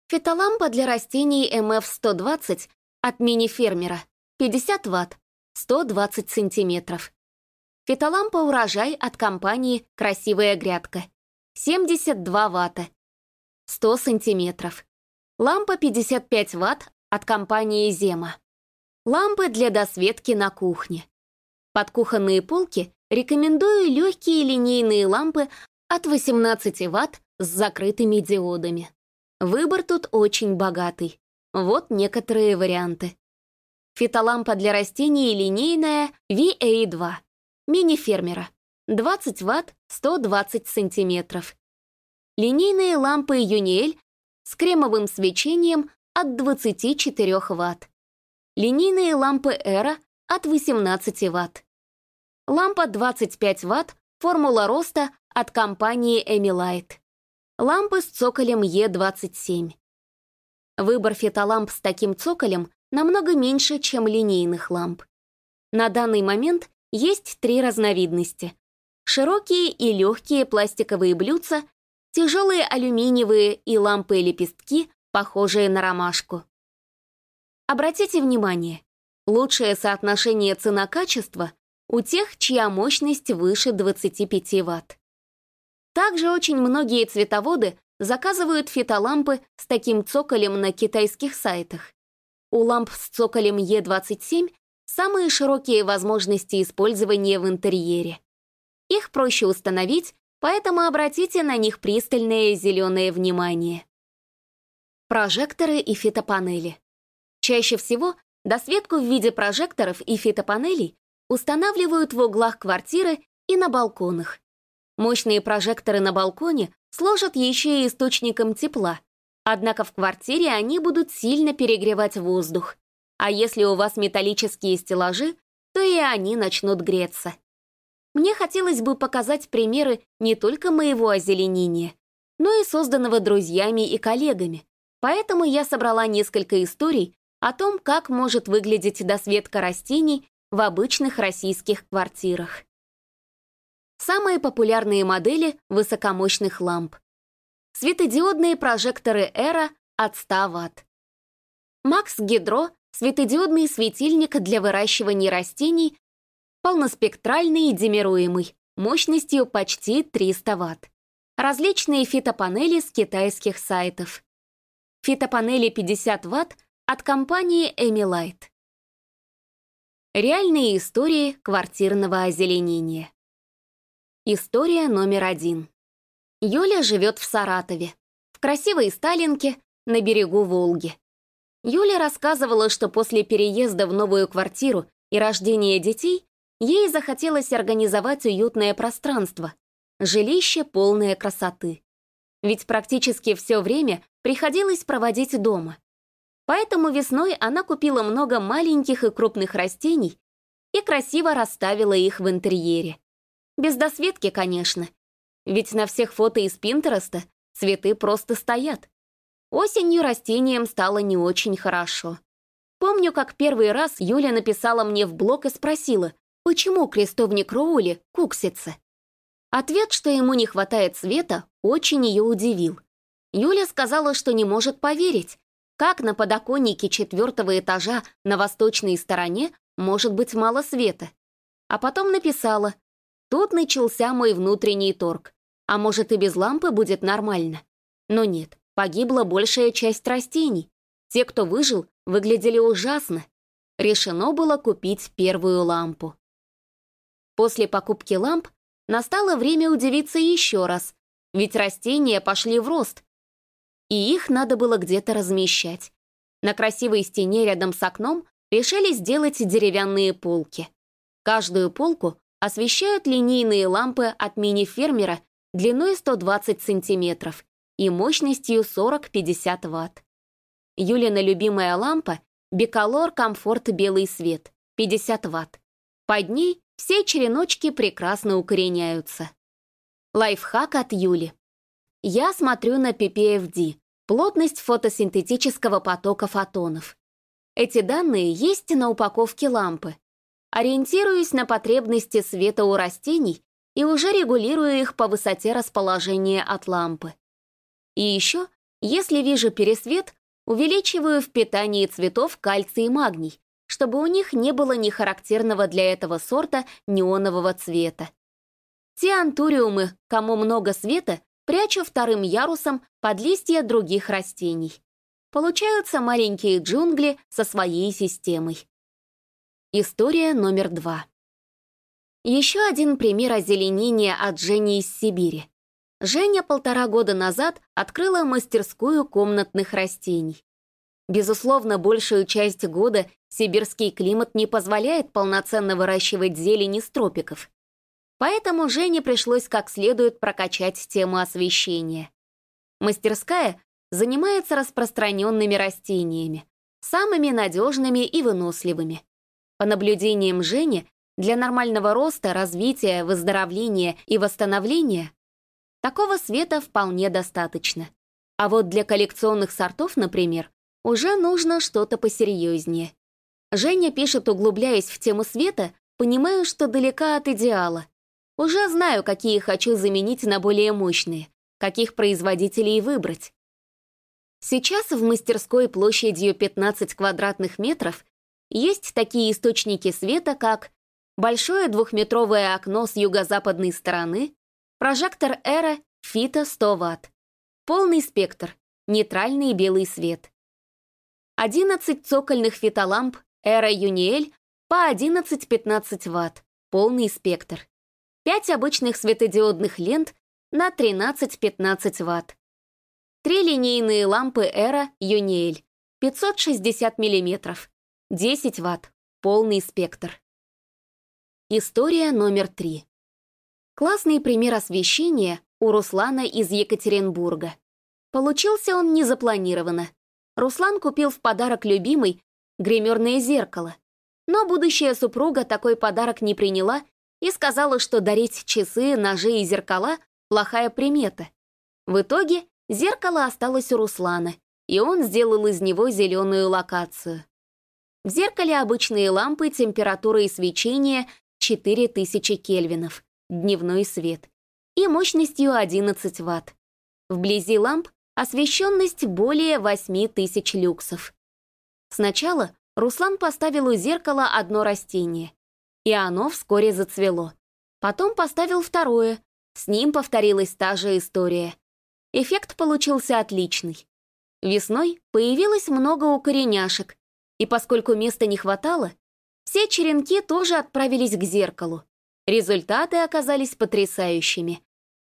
Фитолампа для растений МФ-120 от мини-фермера, 50 Вт, 120 сантиметров. Фитолампа «Урожай» от компании «Красивая грядка», 72 Вт, 100 сантиметров. Лампа 55 Вт от компании «Зема». Лампы для досветки на кухне. Под кухонные полки Рекомендую легкие линейные лампы от 18 Вт с закрытыми диодами. Выбор тут очень богатый. Вот некоторые варианты. Фитолампа для растений линейная VA2. Мини-фермера. 20 Вт, 120 сантиметров. Линейные лампы Юниэль с кремовым свечением от 24 Вт. Линейные лампы Эра от 18 Вт. Лампа 25 Вт, формула роста от компании Emilight. Лампы с цоколем E27. Выбор фитоламп с таким цоколем намного меньше, чем линейных ламп. На данный момент есть три разновидности. Широкие и легкие пластиковые блюдца, тяжелые алюминиевые и лампы-лепестки, похожие на ромашку. Обратите внимание, лучшее соотношение цена-качество у тех, чья мощность выше 25 Вт. Также очень многие цветоводы заказывают фитолампы с таким цоколем на китайских сайтах. У ламп с цоколем Е27 самые широкие возможности использования в интерьере. Их проще установить, поэтому обратите на них пристальное зеленое внимание. Прожекторы и фитопанели. Чаще всего досветку в виде прожекторов и фитопанелей устанавливают в углах квартиры и на балконах. Мощные прожекторы на балконе служат еще и источником тепла, однако в квартире они будут сильно перегревать воздух. А если у вас металлические стеллажи, то и они начнут греться. Мне хотелось бы показать примеры не только моего озеленения, но и созданного друзьями и коллегами. Поэтому я собрала несколько историй о том, как может выглядеть досветка растений в обычных российских квартирах. Самые популярные модели высокомощных ламп. Светодиодные прожекторы Эра от 100 Вт. Макс Гидро — светодиодный светильник для выращивания растений, полноспектральный и демируемый, мощностью почти 300 Вт. Различные фитопанели с китайских сайтов. Фитопанели 50 Вт от компании Emilight. Реальные истории квартирного озеленения. История номер один. Юля живет в Саратове, в красивой Сталинке на берегу Волги. Юля рассказывала, что после переезда в новую квартиру и рождения детей ей захотелось организовать уютное пространство, жилище полное красоты. Ведь практически все время приходилось проводить дома. Поэтому весной она купила много маленьких и крупных растений и красиво расставила их в интерьере. Без досветки, конечно. Ведь на всех фото из Пинтереста цветы просто стоят. Осенью растениям стало не очень хорошо. Помню, как первый раз Юля написала мне в блог и спросила, почему крестовник Роули куксится. Ответ, что ему не хватает света, очень ее удивил. Юля сказала, что не может поверить, как на подоконнике четвертого этажа на восточной стороне может быть мало света. А потом написала, Тут начался мой внутренний торг. А может, и без лампы будет нормально? Но нет, погибла большая часть растений. Те, кто выжил, выглядели ужасно. Решено было купить первую лампу. После покупки ламп настало время удивиться еще раз, ведь растения пошли в рост, и их надо было где-то размещать. На красивой стене рядом с окном решили сделать деревянные полки. Каждую полку освещают линейные лампы от мини-фермера длиной 120 сантиметров и мощностью 40-50 Вт. Юлина любимая лампа — Биколор Комфорт Белый Свет, 50 Вт. Под ней все череночки прекрасно укореняются. Лайфхак от Юли. Я смотрю на PPFD, плотность фотосинтетического потока фотонов. Эти данные есть на упаковке лампы, Ориентируюсь на потребности света у растений и уже регулирую их по высоте расположения от лампы. И еще, если вижу пересвет, увеличиваю в питании цветов кальций и магний, чтобы у них не было ни характерного для этого сорта неонового цвета. Те антуриумы, кому много света, прячу вторым ярусом под листья других растений. Получаются маленькие джунгли со своей системой. История номер два. Еще один пример озеленения от Жени из Сибири. Женя полтора года назад открыла мастерскую комнатных растений. Безусловно, большую часть года сибирский климат не позволяет полноценно выращивать зелень из тропиков. Поэтому Жене пришлось как следует прокачать тему освещения. Мастерская занимается распространенными растениями, самыми надежными и выносливыми. По наблюдениям Жени, для нормального роста, развития, выздоровления и восстановления такого света вполне достаточно. А вот для коллекционных сортов, например, уже нужно что-то посерьезнее. Женя пишет, углубляясь в тему света, понимаю, что далека от идеала. Уже знаю, какие хочу заменить на более мощные, каких производителей выбрать. Сейчас в мастерской площадью 15 квадратных метров есть такие источники света, как большое двухметровое окно с юго-западной стороны, прожектор Эра Фита 100 Вт, полный спектр, нейтральный белый свет. 11 цокольных фитоламп Эра Юниэль по 11-15 Вт, полный спектр. 5 обычных светодиодных лент на 13-15 Вт. Три линейные лампы Эра Юниэль 560 мм, 10 Вт, полный спектр. История номер три. Классный пример освещения у Руслана из Екатеринбурга. Получился он незапланированно. Руслан купил в подарок любимый гримерное зеркало, но будущая супруга такой подарок не приняла и сказала, что дарить часы, ножи и зеркала — плохая примета. В итоге зеркало осталось у Руслана, и он сделал из него зеленую локацию. В зеркале обычные лампы температурой свечения 4000 кельвинов, дневной свет, и мощностью 11 Вт. Вблизи ламп освещенность более 8000 люксов. Сначала Руслан поставил у зеркала одно растение, и оно вскоре зацвело. Потом поставил второе, с ним повторилась та же история. Эффект получился отличный. Весной появилось много укореняшек, и поскольку места не хватало, все черенки тоже отправились к зеркалу. Результаты оказались потрясающими.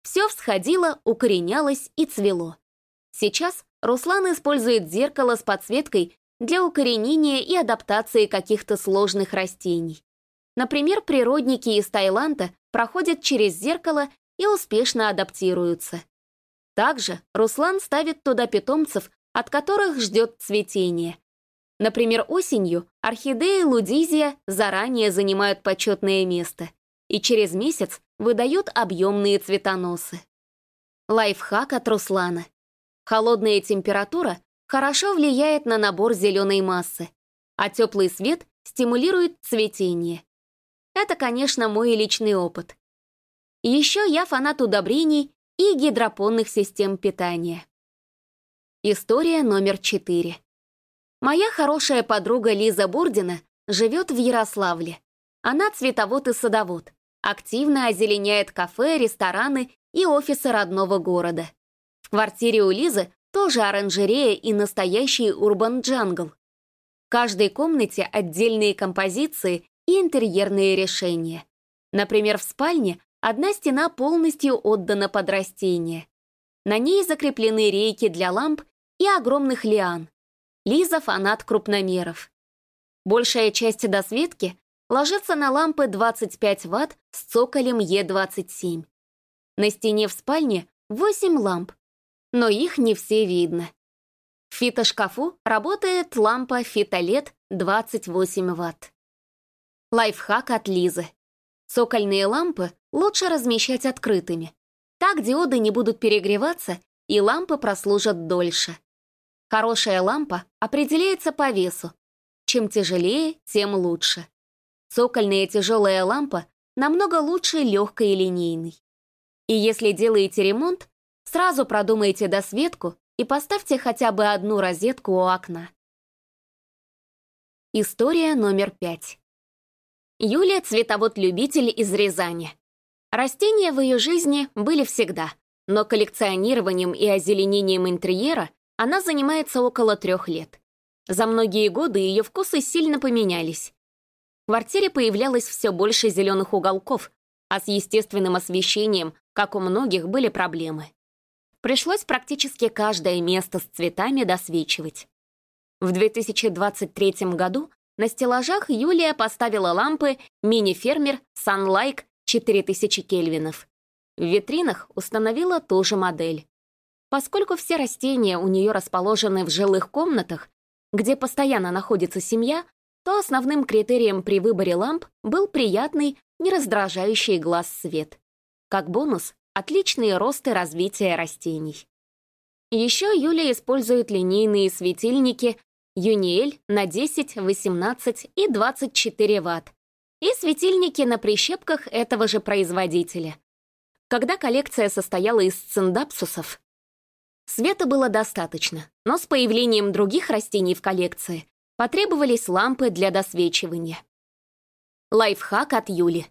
Все всходило, укоренялось и цвело. Сейчас Руслан использует зеркало с подсветкой для укоренения и адаптации каких-то сложных растений. Например, природники из Таиланда проходят через зеркало и успешно адаптируются. Также Руслан ставит туда питомцев, от которых ждет цветение. Например, осенью орхидеи лудизия заранее занимают почетное место и через месяц выдают объемные цветоносы. Лайфхак от Руслана. Холодная температура хорошо влияет на набор зеленой массы, а теплый свет стимулирует цветение. Это, конечно, мой личный опыт. Еще я фанат удобрений и гидропонных систем питания. История номер четыре. Моя хорошая подруга Лиза Бурдина живет в Ярославле. Она цветовод и садовод, активно озеленяет кафе, рестораны и офисы родного города. В квартире у Лизы тоже оранжерея и настоящий урбан-джангл. В каждой комнате отдельные композиции и интерьерные решения. Например, в спальне одна стена полностью отдана под растения. На ней закреплены рейки для ламп и огромных лиан. Лиза — фанат крупномеров. Большая часть досветки ложится на лампы 25 Вт с цоколем Е27. На стене в спальне 8 ламп, но их не все видно. В фитошкафу работает лампа фитолет 28 Вт. Лайфхак от Лизы. Цокольные лампы лучше размещать открытыми. Так диоды не будут перегреваться, и лампы прослужат дольше. Хорошая лампа определяется по весу. Чем тяжелее, тем лучше. Цокольная тяжелая лампа намного лучше легкой и линейной. И если делаете ремонт, Сразу продумайте досветку и поставьте хотя бы одну розетку у окна. История номер пять. Юлия — цветовод-любитель из Рязани. Растения в ее жизни были всегда, но коллекционированием и озеленением интерьера она занимается около трех лет. За многие годы ее вкусы сильно поменялись. В квартире появлялось все больше зеленых уголков, а с естественным освещением, как у многих, были проблемы пришлось практически каждое место с цветами досвечивать. В 2023 году на стеллажах Юлия поставила лампы мини-фермер Sunlight 4000 кельвинов. В витринах установила ту же модель. Поскольку все растения у нее расположены в жилых комнатах, где постоянно находится семья, то основным критерием при выборе ламп был приятный, не раздражающий глаз свет. Как бонус, отличные росты развития растений. Еще Юля использует линейные светильники Юниэль на 10, 18 и 24 Вт и светильники на прищепках этого же производителя. когда коллекция состояла из циндапсусов, света было достаточно, но с появлением других растений в коллекции потребовались лампы для досвечивания. Лайфхак от Юли.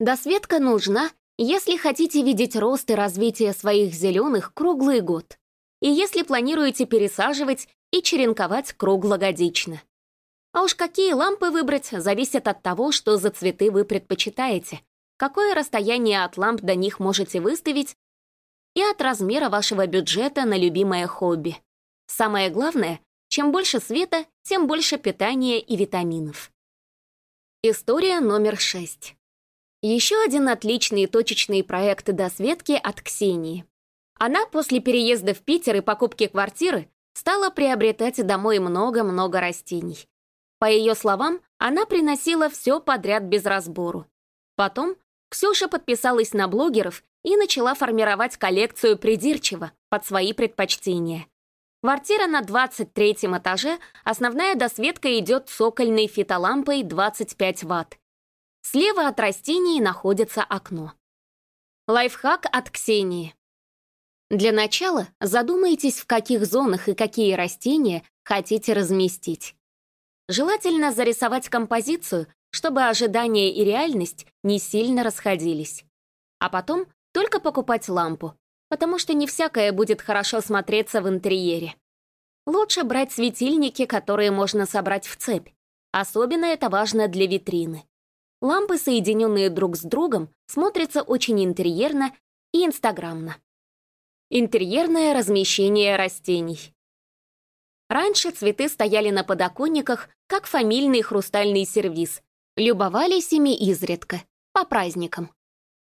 Досветка нужна, если хотите видеть рост и развитие своих зеленых круглый год, и если планируете пересаживать и черенковать круглогодично. А уж какие лампы выбрать, зависит от того, что за цветы вы предпочитаете, какое расстояние от ламп до них можете выставить и от размера вашего бюджета на любимое хобби. Самое главное, чем больше света, тем больше питания и витаминов. История номер шесть. Еще один отличный точечный проект досветки от Ксении. Она после переезда в Питер и покупки квартиры стала приобретать домой много-много растений. По ее словам, она приносила все подряд без разбору. Потом Ксюша подписалась на блогеров и начала формировать коллекцию придирчиво, под свои предпочтения. Квартира на 23 этаже, основная досветка идет цокольной фитолампой 25 Вт. Слева от растений находится окно. Лайфхак от Ксении. Для начала задумайтесь, в каких зонах и какие растения хотите разместить. Желательно зарисовать композицию, чтобы ожидания и реальность не сильно расходились. А потом только покупать лампу, потому что не всякое будет хорошо смотреться в интерьере. Лучше брать светильники, которые можно собрать в цепь. Особенно это важно для витрины. Лампы, соединенные друг с другом, смотрятся очень интерьерно и инстаграмно. Интерьерное размещение растений. Раньше цветы стояли на подоконниках, как фамильный хрустальный сервиз. Любовались ими изредка, по праздникам.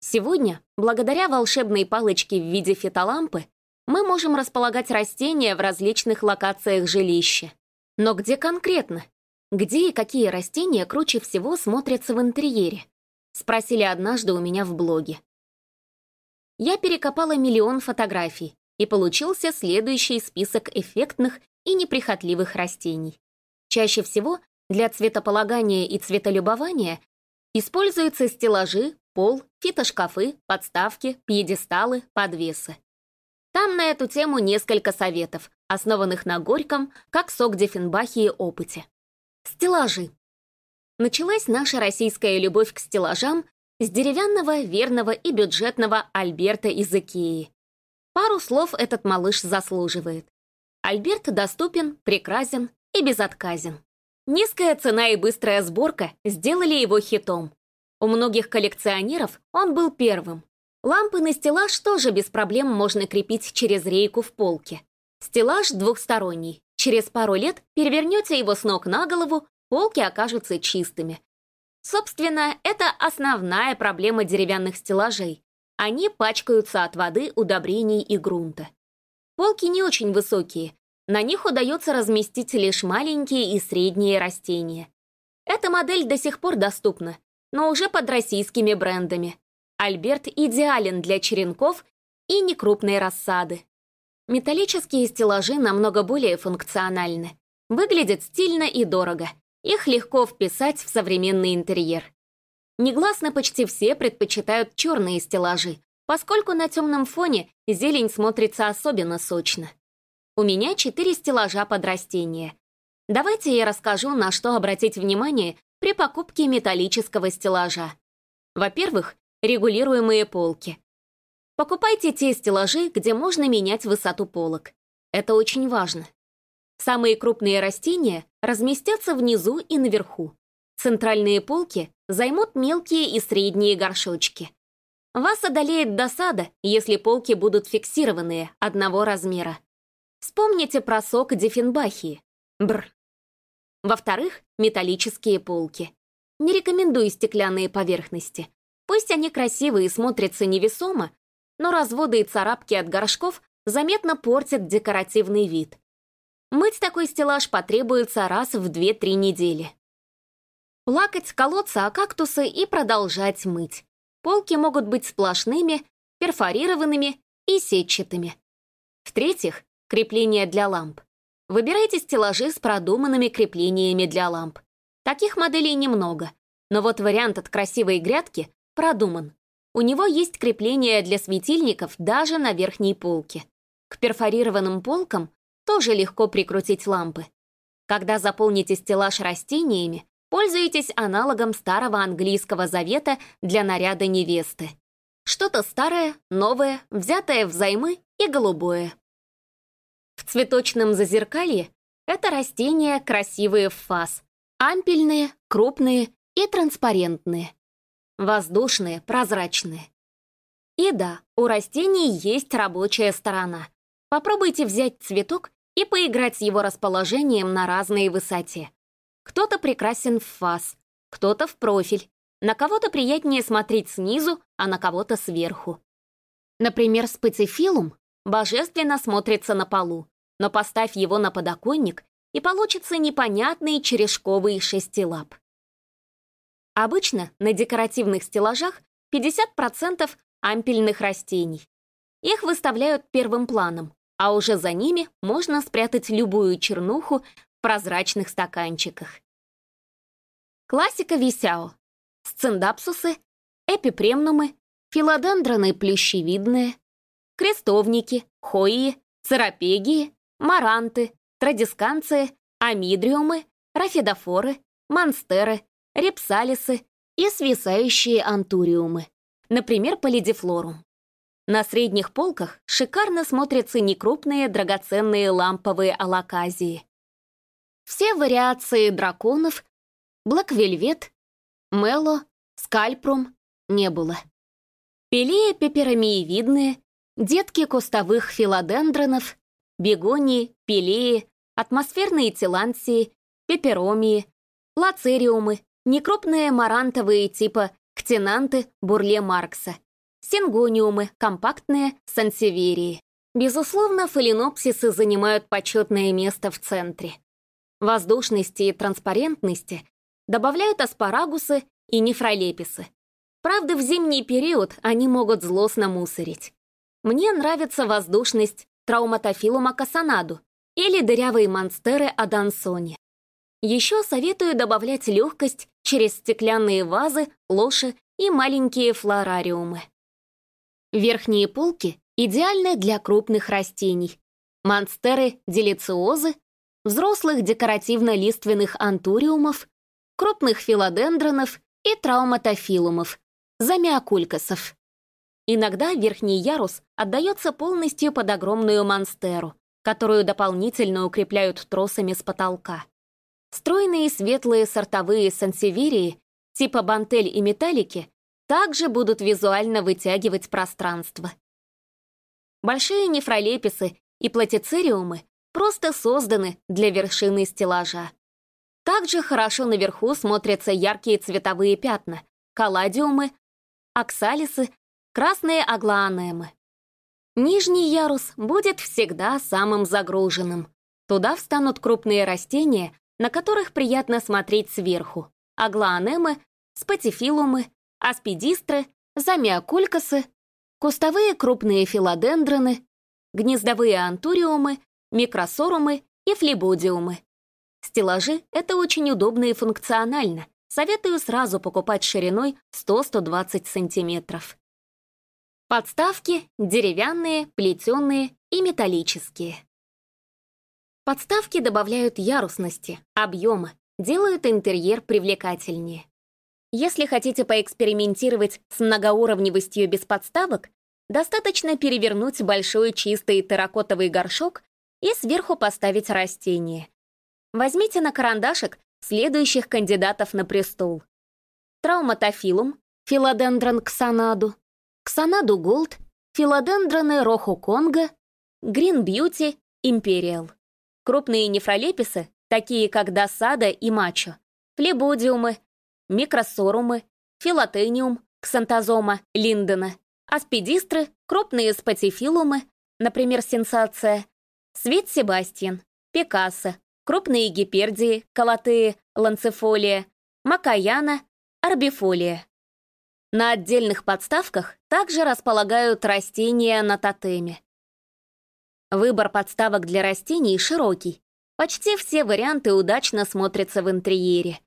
Сегодня, благодаря волшебной палочке в виде фитолампы, мы можем располагать растения в различных локациях жилища. Но где конкретно? Где и какие растения круче всего смотрятся в интерьере? Спросили однажды у меня в блоге. Я перекопала миллион фотографий, и получился следующий список эффектных и неприхотливых растений. Чаще всего для цветополагания и цветолюбования используются стеллажи, пол, фитошкафы, подставки, пьедесталы, подвесы. Там на эту тему несколько советов, основанных на горьком, как сок Дефенбахи и опыте. Стеллажи. Началась наша российская любовь к стеллажам с деревянного, верного и бюджетного Альберта из Икеи. Пару слов этот малыш заслуживает. Альберт доступен, прекрасен и безотказен. Низкая цена и быстрая сборка сделали его хитом. У многих коллекционеров он был первым. Лампы на стеллаж тоже без проблем можно крепить через рейку в полке. Стеллаж двухсторонний. Через пару лет перевернете его с ног на голову, полки окажутся чистыми. Собственно, это основная проблема деревянных стеллажей. Они пачкаются от воды, удобрений и грунта. Полки не очень высокие, на них удается разместить лишь маленькие и средние растения. Эта модель до сих пор доступна, но уже под российскими брендами. Альберт идеален для черенков и некрупной рассады. Металлические стеллажи намного более функциональны. Выглядят стильно и дорого. Их легко вписать в современный интерьер. Негласно почти все предпочитают черные стеллажи, поскольку на темном фоне зелень смотрится особенно сочно. У меня четыре стеллажа под растения. Давайте я расскажу, на что обратить внимание при покупке металлического стеллажа. Во-первых, регулируемые полки. Покупайте те стеллажи, где можно менять высоту полок. Это очень важно. Самые крупные растения разместятся внизу и наверху. Центральные полки займут мелкие и средние горшочки. Вас одолеет досада, если полки будут фиксированные, одного размера. Вспомните про сок Диффенбахи. Бр. Во-вторых, металлические полки. Не рекомендую стеклянные поверхности. Пусть они красивые и смотрятся невесомо, но разводы и царапки от горшков заметно портят декоративный вид. Мыть такой стеллаж потребуется раз в 2-3 недели. Плакать, колоться о кактусы и продолжать мыть. Полки могут быть сплошными, перфорированными и сетчатыми. В-третьих, Крепления для ламп. Выбирайте стеллажи с продуманными креплениями для ламп. Таких моделей немного, но вот вариант от красивой грядки продуман. у него есть крепление для светильников даже на верхней полке. К перфорированным полкам тоже легко прикрутить лампы. Когда заполните стеллаж растениями, пользуйтесь аналогом старого английского завета для наряда невесты. Что-то старое, новое, взятое взаймы и голубое. В цветочном зазеркалье это растения красивые в фас, ампельные, крупные и транспарентные, воздушные, прозрачные. И да, у растений есть рабочая сторона. Попробуйте взять цветок и поиграть с его расположением на разной высоте. Кто-то прекрасен в фас, кто-то в профиль, на кого-то приятнее смотреть снизу, а на кого-то сверху. Например, специфилум божественно смотрится на полу, но поставь его на подоконник, и получится непонятный черешковый шестилап. Обычно на декоративных стеллажах 50% ампельных растений. Их выставляют первым планом, а уже за ними можно спрятать любую чернуху в прозрачных стаканчиках. Классика висяо. Сциндапсусы, эпипремнумы, филодендроны плющевидные, крестовники, хои, церапегии, маранты, традисканции, амидриумы, рафидофоры, монстеры, репсалисы и свисающие антуриумы, например, полидифлорум. На средних полках шикарно смотрятся некрупные драгоценные ламповые алаказии. Все вариации драконов, блэквельвет, мело, скальпрум не было. Пелея пеперомиевидные, детки кустовых филодендронов, бегонии, пелеи, атмосферные тилансии, пеперомии, лацериумы, некрупные марантовые типа ктенанты бурле Маркса, сингониумы, компактные сансеверии. Безусловно, фаленопсисы занимают почетное место в центре. Воздушности и транспарентности добавляют аспарагусы и нефролеписы. Правда, в зимний период они могут злостно мусорить. Мне нравится воздушность трауматофилума касанаду или дырявые монстеры Адансони. Еще советую добавлять легкость через стеклянные вазы, лоши и маленькие флорариумы. Верхние полки идеальны для крупных растений. Монстеры делициозы, взрослых декоративно-лиственных антуриумов, крупных филодендронов и трауматофилумов, замиокулькасов. Иногда верхний ярус отдается полностью под огромную монстеру, которую дополнительно укрепляют тросами с потолка. Стройные светлые сортовые сансевирии, типа бантель и металлики, также будут визуально вытягивать пространство. Большие нефролеписы и платицериумы просто созданы для вершины стеллажа. Также хорошо наверху смотрятся яркие цветовые пятна, калладиумы, оксалисы красные аглоанемы. Нижний ярус будет всегда самым загруженным. Туда встанут крупные растения, на которых приятно смотреть сверху. Аглоанемы, спатифилумы, аспидистры, замиокулькасы, кустовые крупные филодендроны, гнездовые антуриумы, микросорумы и флебодиумы. Стеллажи — это очень удобно и функционально. Советую сразу покупать шириной 100-120 сантиметров. Подставки деревянные, плетеные и металлические. Подставки добавляют ярусности, объема, делают интерьер привлекательнее. Если хотите поэкспериментировать с многоуровневостью без подставок, достаточно перевернуть большой чистый терракотовый горшок и сверху поставить растение. Возьмите на карандашик следующих кандидатов на престол. Трауматофилум, филодендрон ксанаду, Ксанаду Голд, филодендроны Роху Конго, Грин Бьюти, Империал. Крупные нефролеписы, такие как досада и мачо, флебодиумы, микросорумы, филотениум, ксантозома, линдена, аспидистры, крупные спатифилумы, например, сенсация, свет Себастьян, Пикассо, крупные гипердии, колотые, ланцефолия, макаяна, арбифолия. На отдельных подставках также располагают растения на тотеме. Выбор подставок для растений широкий. Почти все варианты удачно смотрятся в интерьере.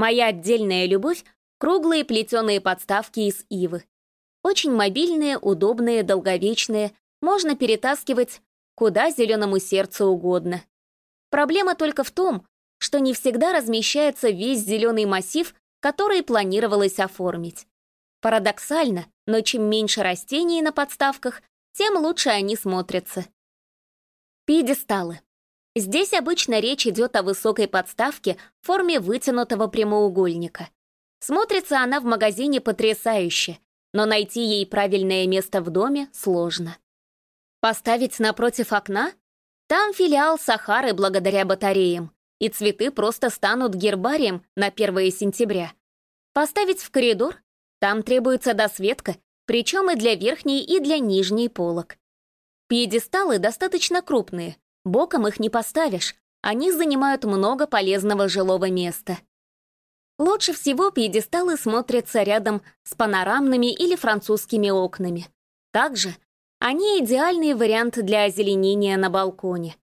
Моя отдельная любовь — круглые плетеные подставки из ивы. Очень мобильные, удобные, долговечные, можно перетаскивать куда зеленому сердцу угодно. Проблема только в том, что не всегда размещается весь зеленый массив, который планировалось оформить. Парадоксально, но чем меньше растений на подставках, тем лучше они смотрятся. Пьедесталы. Здесь обычно речь идет о высокой подставке в форме вытянутого прямоугольника. Смотрится она в магазине потрясающе, но найти ей правильное место в доме сложно. Поставить напротив окна? Там филиал Сахары благодаря батареям, и цветы просто станут гербарием на 1 сентября. Поставить в коридор? Там требуется досветка, причем и для верхней, и для нижней полок. Пьедесталы достаточно крупные, боком их не поставишь, они занимают много полезного жилого места. Лучше всего пьедесталы смотрятся рядом с панорамными или французскими окнами. Также они идеальный вариант для озеленения на балконе.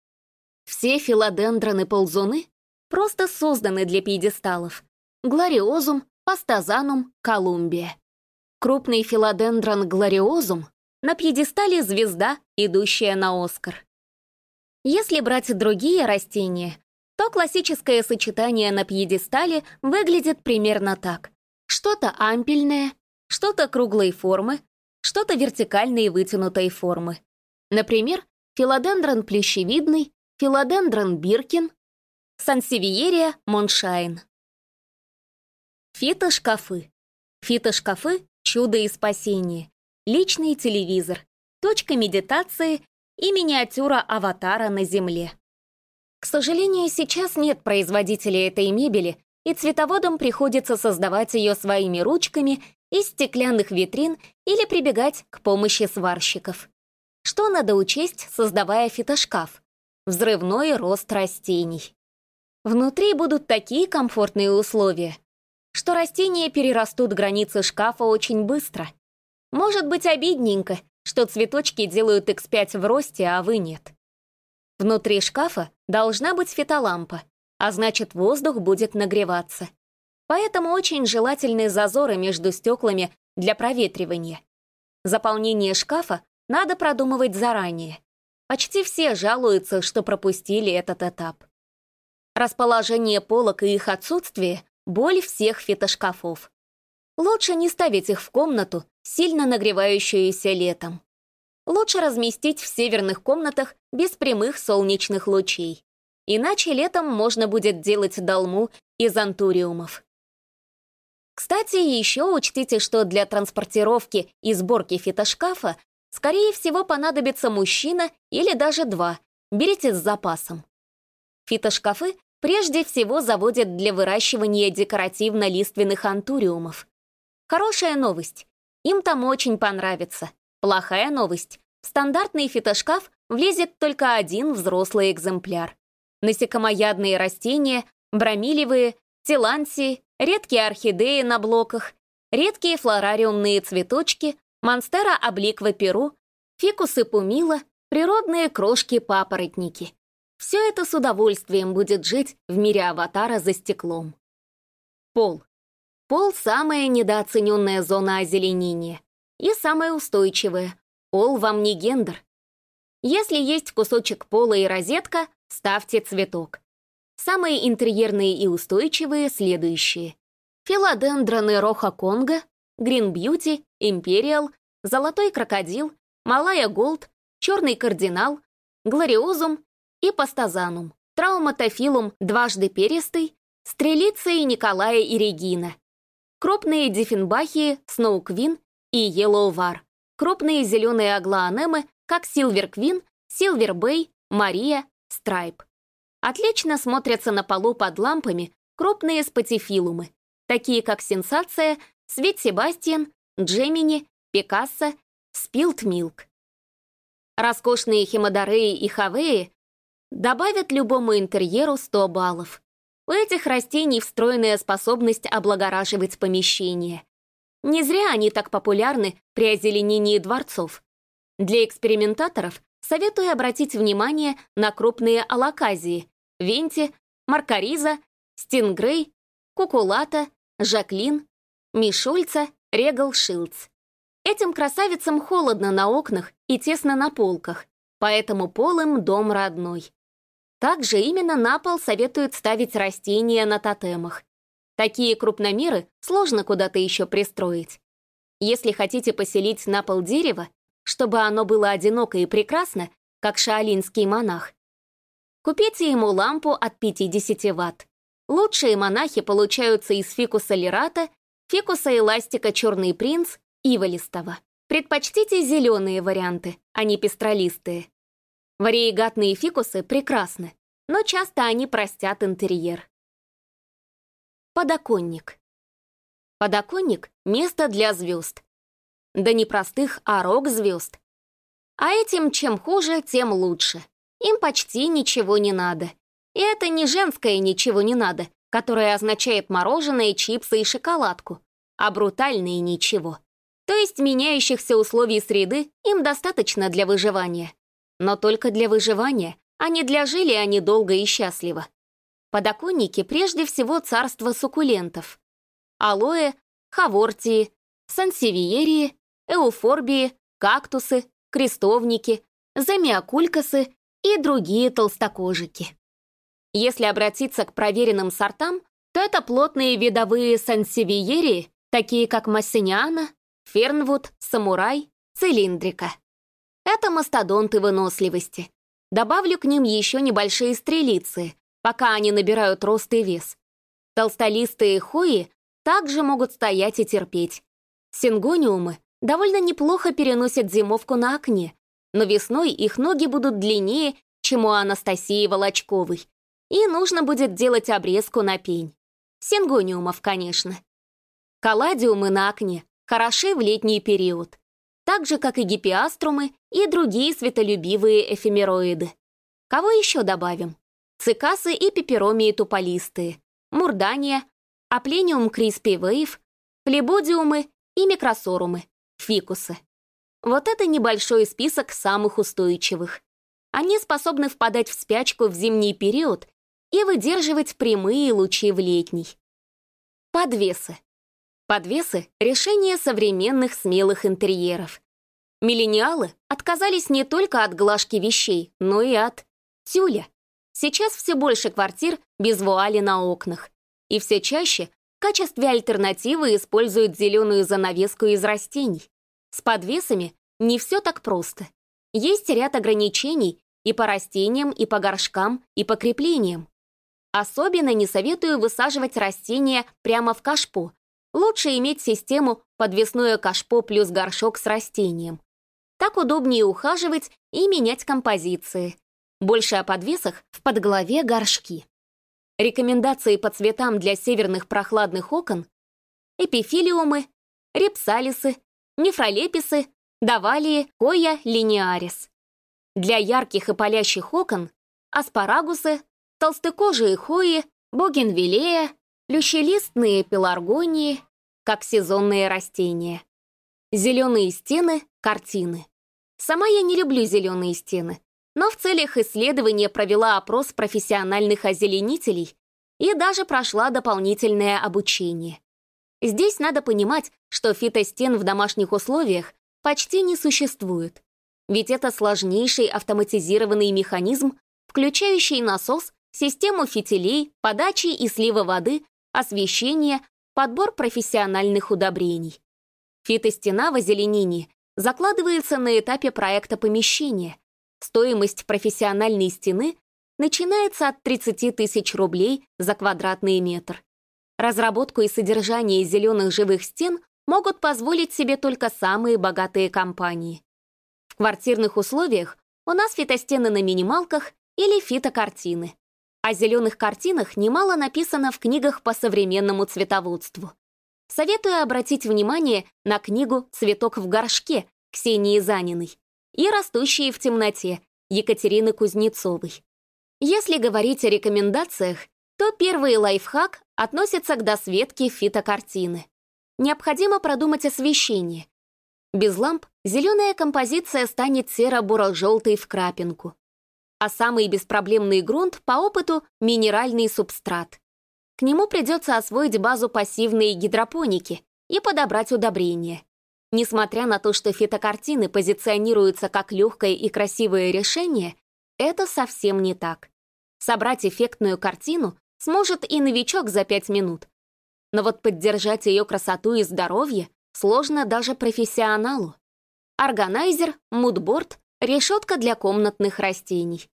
Все филодендроны-ползуны просто созданы для пьедесталов. Глориозум, пастазанум, колумбия. Крупный филодендрон глориозум на пьедестале звезда, идущая на Оскар. Если брать другие растения, то классическое сочетание на пьедестале выглядит примерно так. Что-то ампельное, что-то круглой формы, что-то вертикальной вытянутой формы. Например, филодендрон плещевидный, филодендрон биркин, сансевиерия моншайн. Фитошкафы. Фитошкафы — чудо и спасение. Личный телевизор, точка медитации и миниатюра аватара на Земле. К сожалению, сейчас нет производителей этой мебели, и цветоводам приходится создавать ее своими ручками из стеклянных витрин или прибегать к помощи сварщиков. Что надо учесть, создавая фитошкаф? Взрывной рост растений. Внутри будут такие комфортные условия, что растения перерастут границы шкафа очень быстро. Может быть обидненько, что цветочки делают X5 в росте, а вы нет. Внутри шкафа должна быть фитолампа, а значит воздух будет нагреваться. Поэтому очень желательны зазоры между стеклами для проветривания. Заполнение шкафа надо продумывать заранее. Почти все жалуются, что пропустили этот этап. Расположение полок и их отсутствие Боль всех фитошкафов. Лучше не ставить их в комнату, сильно нагревающуюся летом. Лучше разместить в северных комнатах без прямых солнечных лучей. Иначе летом можно будет делать долму из антуриумов. Кстати, еще учтите, что для транспортировки и сборки фитошкафа скорее всего понадобится мужчина или даже два. Берите с запасом. Фитошкафы прежде всего заводят для выращивания декоративно-лиственных антуриумов. Хорошая новость. Им там очень понравится. Плохая новость. В стандартный фитошкаф влезет только один взрослый экземпляр. Насекомоядные растения, бромилевые, тилансии, редкие орхидеи на блоках, редкие флорариумные цветочки, монстера обликва перу, фикусы пумила, природные крошки-папоротники. Все это с удовольствием будет жить в мире аватара за стеклом. Пол. Пол — самая недооцененная зона озеленения. И самая устойчивая. Пол вам не гендер. Если есть кусочек пола и розетка, ставьте цветок. Самые интерьерные и устойчивые следующие. Филодендроны Роха Конго, Грин Бьюти, Империал, Золотой Крокодил, Малая Голд, Черный Кардинал, Глориозум и пастазанум, трауматофилум дважды перистый, стрелиция Николая и Регина, крупные диффенбахии, сноуквин и елоувар, крупные зеленые аглоанемы, как силверквин, силвербей, мария, страйп. Отлично смотрятся на полу под лампами крупные спатифилумы, такие как сенсация, Свет Себастьян, Джемини, Пикассо, Спилт Милк. Роскошные химодареи и хавеи добавят любому интерьеру 100 баллов. У этих растений встроенная способность облагораживать помещение. Не зря они так популярны при озеленении дворцов. Для экспериментаторов советую обратить внимание на крупные алаказии, венти, маркариза, стингрей, кукулата, жаклин, мишульца, регал шилдс. Этим красавицам холодно на окнах и тесно на полках, поэтому пол им дом родной. Также именно на пол советуют ставить растения на тотемах. Такие крупномеры сложно куда-то еще пристроить. Если хотите поселить на пол дерево, чтобы оно было одиноко и прекрасно, как шаолинский монах, купите ему лампу от 50 ватт. Лучшие монахи получаются из фикуса лирата, фикуса эластика черный принц, иволистого. Предпочтите зеленые варианты, а не пестролистые. Вариегатные фикусы прекрасны, но часто они простят интерьер. Подоконник. Подоконник — место для звезд. Да не простых, а рок-звезд. А этим чем хуже, тем лучше. Им почти ничего не надо. И это не женское «ничего не надо», которое означает мороженое, чипсы и шоколадку, а брутальное «ничего». То есть меняющихся условий среды им достаточно для выживания. Но только для выживания, а не для жили они долго и счастливо. Подоконники прежде всего царство суккулентов. Алоэ, хавортии, сансевиерии, эуфорбии, кактусы, крестовники, замиокулькасы и другие толстокожики. Если обратиться к проверенным сортам, то это плотные видовые сансевиерии, такие как массиниана, фернвуд, самурай, цилиндрика. Это мастодонты выносливости. Добавлю к ним еще небольшие стрелицы, пока они набирают рост и вес. Толстолистые хои также могут стоять и терпеть. Сингониумы довольно неплохо переносят зимовку на окне, но весной их ноги будут длиннее, чем у Анастасии Волочковой, и нужно будет делать обрезку на пень. Сингониумов, конечно. Калладиумы на окне хороши в летний период, так же, как и гипиаструмы и другие светолюбивые эфемероиды. Кого еще добавим? Цикасы и пеперомии туполистые, мурдания, аплениум криспи вейв, плебодиумы и микросорумы, фикусы. Вот это небольшой список самых устойчивых. Они способны впадать в спячку в зимний период и выдерживать прямые лучи в летний. Подвесы. Подвесы — решение современных смелых интерьеров. Миллениалы отказались не только от глажки вещей, но и от тюля. Сейчас все больше квартир без вуали на окнах. И все чаще в качестве альтернативы используют зеленую занавеску из растений. С подвесами не все так просто. Есть ряд ограничений и по растениям, и по горшкам, и по креплениям. Особенно не советую высаживать растения прямо в кашпо, Лучше иметь систему подвесное кашпо плюс горшок с растением. Так удобнее ухаживать и менять композиции. Больше о подвесах в подглаве горшки. Рекомендации по цветам для северных прохладных окон — эпифилиумы, репсалисы, нефролеписы, давалии, коя линеарис. Для ярких и палящих окон — аспарагусы, толстокожие хои, бугенвиллея, Плющелистные пеларгонии, как сезонные растения. Зеленые стены — картины. Сама я не люблю зеленые стены, но в целях исследования провела опрос профессиональных озеленителей и даже прошла дополнительное обучение. Здесь надо понимать, что фитостен в домашних условиях почти не существует, ведь это сложнейший автоматизированный механизм, включающий насос, систему фитилей, подачи и слива воды освещение, подбор профессиональных удобрений. Фитостена в озеленении закладывается на этапе проекта помещения. Стоимость профессиональной стены начинается от 30 тысяч рублей за квадратный метр. Разработку и содержание зеленых живых стен могут позволить себе только самые богатые компании. В квартирных условиях у нас фитостены на минималках или фитокартины. О зеленых картинах немало написано в книгах по современному цветоводству. Советую обратить внимание на книгу «Цветок в горшке» Ксении Заниной и «Растущие в темноте» Екатерины Кузнецовой. Если говорить о рекомендациях, то первый лайфхак относится к досветке фитокартины. Необходимо продумать освещение. Без ламп зеленая композиция станет серо-буро-желтой в крапинку а самый беспроблемный грунт по опыту — минеральный субстрат. К нему придется освоить базу пассивной гидропоники и подобрать удобрения. Несмотря на то, что фитокартины позиционируются как легкое и красивое решение, это совсем не так. Собрать эффектную картину сможет и новичок за пять минут. Но вот поддержать ее красоту и здоровье сложно даже профессионалу. Органайзер, мудборд, решетка для комнатных растений.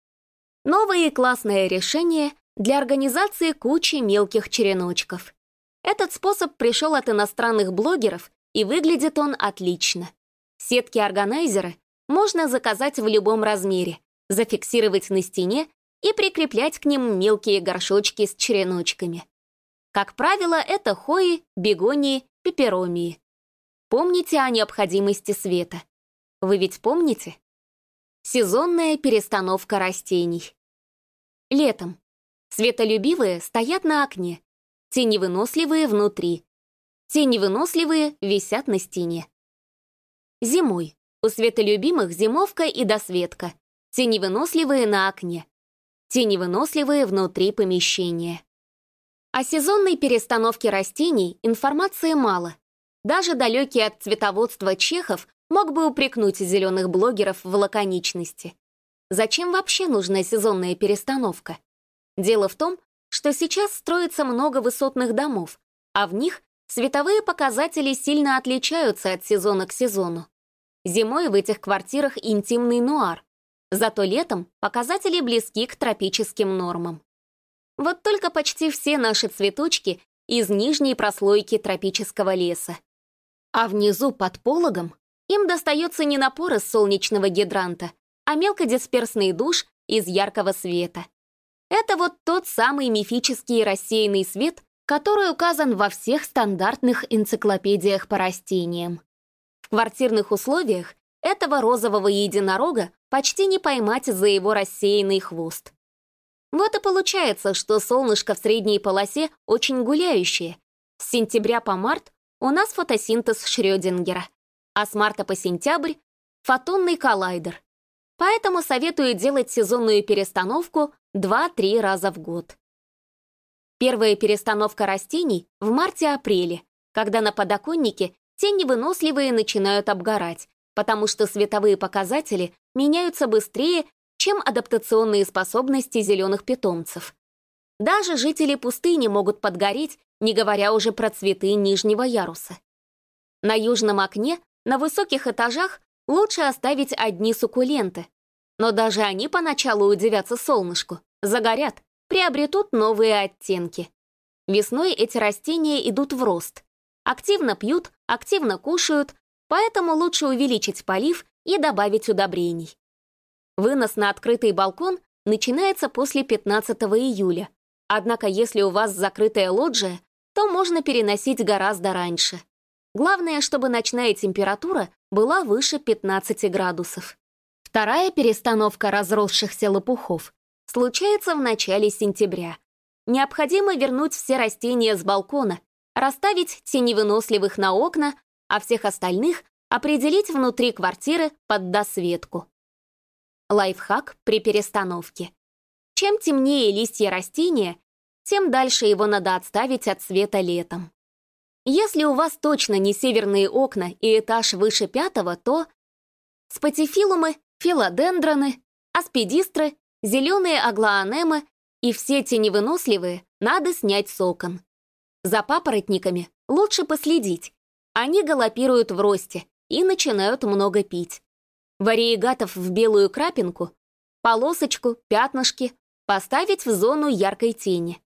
Новое и классное решение для организации кучи мелких череночков. Этот способ пришел от иностранных блогеров, и выглядит он отлично. Сетки-органайзеры можно заказать в любом размере, зафиксировать на стене и прикреплять к ним мелкие горшочки с череночками. Как правило, это хои, бегонии, пеперомии. Помните о необходимости света. Вы ведь помните? Сезонная перестановка растений. Летом. Светолюбивые стоят на окне, теневыносливые внутри. Теневыносливые висят на стене. Зимой. У светолюбимых зимовка и досветка. Теневыносливые на окне. Теневыносливые внутри помещения. О сезонной перестановке растений информации мало. Даже далекий от цветоводства Чехов мог бы упрекнуть зеленых блогеров в лаконичности. Зачем вообще нужна сезонная перестановка? Дело в том, что сейчас строится много высотных домов, а в них световые показатели сильно отличаются от сезона к сезону. Зимой в этих квартирах интимный нуар, зато летом показатели близки к тропическим нормам. Вот только почти все наши цветочки из нижней прослойки тропического леса. А внизу под пологом им достается не напор из солнечного гидранта, а мелкодисперсный душ из яркого света. Это вот тот самый мифический рассеянный свет, который указан во всех стандартных энциклопедиях по растениям. В квартирных условиях этого розового единорога почти не поймать за его рассеянный хвост. Вот и получается, что солнышко в средней полосе очень гуляющее. С сентября по март у нас фотосинтез Шрёдингера, а с марта по сентябрь — фотонный коллайдер. Поэтому советую делать сезонную перестановку 2-3 раза в год. Первая перестановка растений в марте-апреле, когда на подоконнике тени выносливые начинают обгорать, потому что световые показатели меняются быстрее, чем адаптационные способности зеленых питомцев. Даже жители пустыни могут подгореть, не говоря уже про цветы нижнего яруса. На южном окне, на высоких этажах, лучше оставить одни суккуленты, но даже они поначалу удивятся солнышку, загорят, приобретут новые оттенки. Весной эти растения идут в рост. Активно пьют, активно кушают, поэтому лучше увеличить полив и добавить удобрений. Вынос на открытый балкон начинается после 15 июля. Однако если у вас закрытая лоджия, то можно переносить гораздо раньше. Главное, чтобы ночная температура была выше 15 градусов. Вторая перестановка разросшихся лопухов случается в начале сентября. Необходимо вернуть все растения с балкона, расставить теневыносливых на окна, а всех остальных определить внутри квартиры под досветку. Лайфхак при перестановке. Чем темнее листья растения, тем дальше его надо отставить от света летом. Если у вас точно не северные окна и этаж выше пятого, то спатифилумы филодендроны, аспидистры, зеленые аглоанемы и все теневыносливые надо снять с окон. За папоротниками лучше последить. Они галопируют в росте и начинают много пить. Вариегатов в белую крапинку, полосочку, пятнышки поставить в зону яркой тени.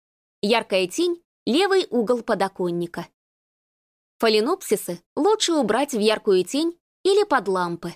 Яркая тень — левый угол подоконника. Фаленопсисы лучше убрать в яркую тень или под лампы.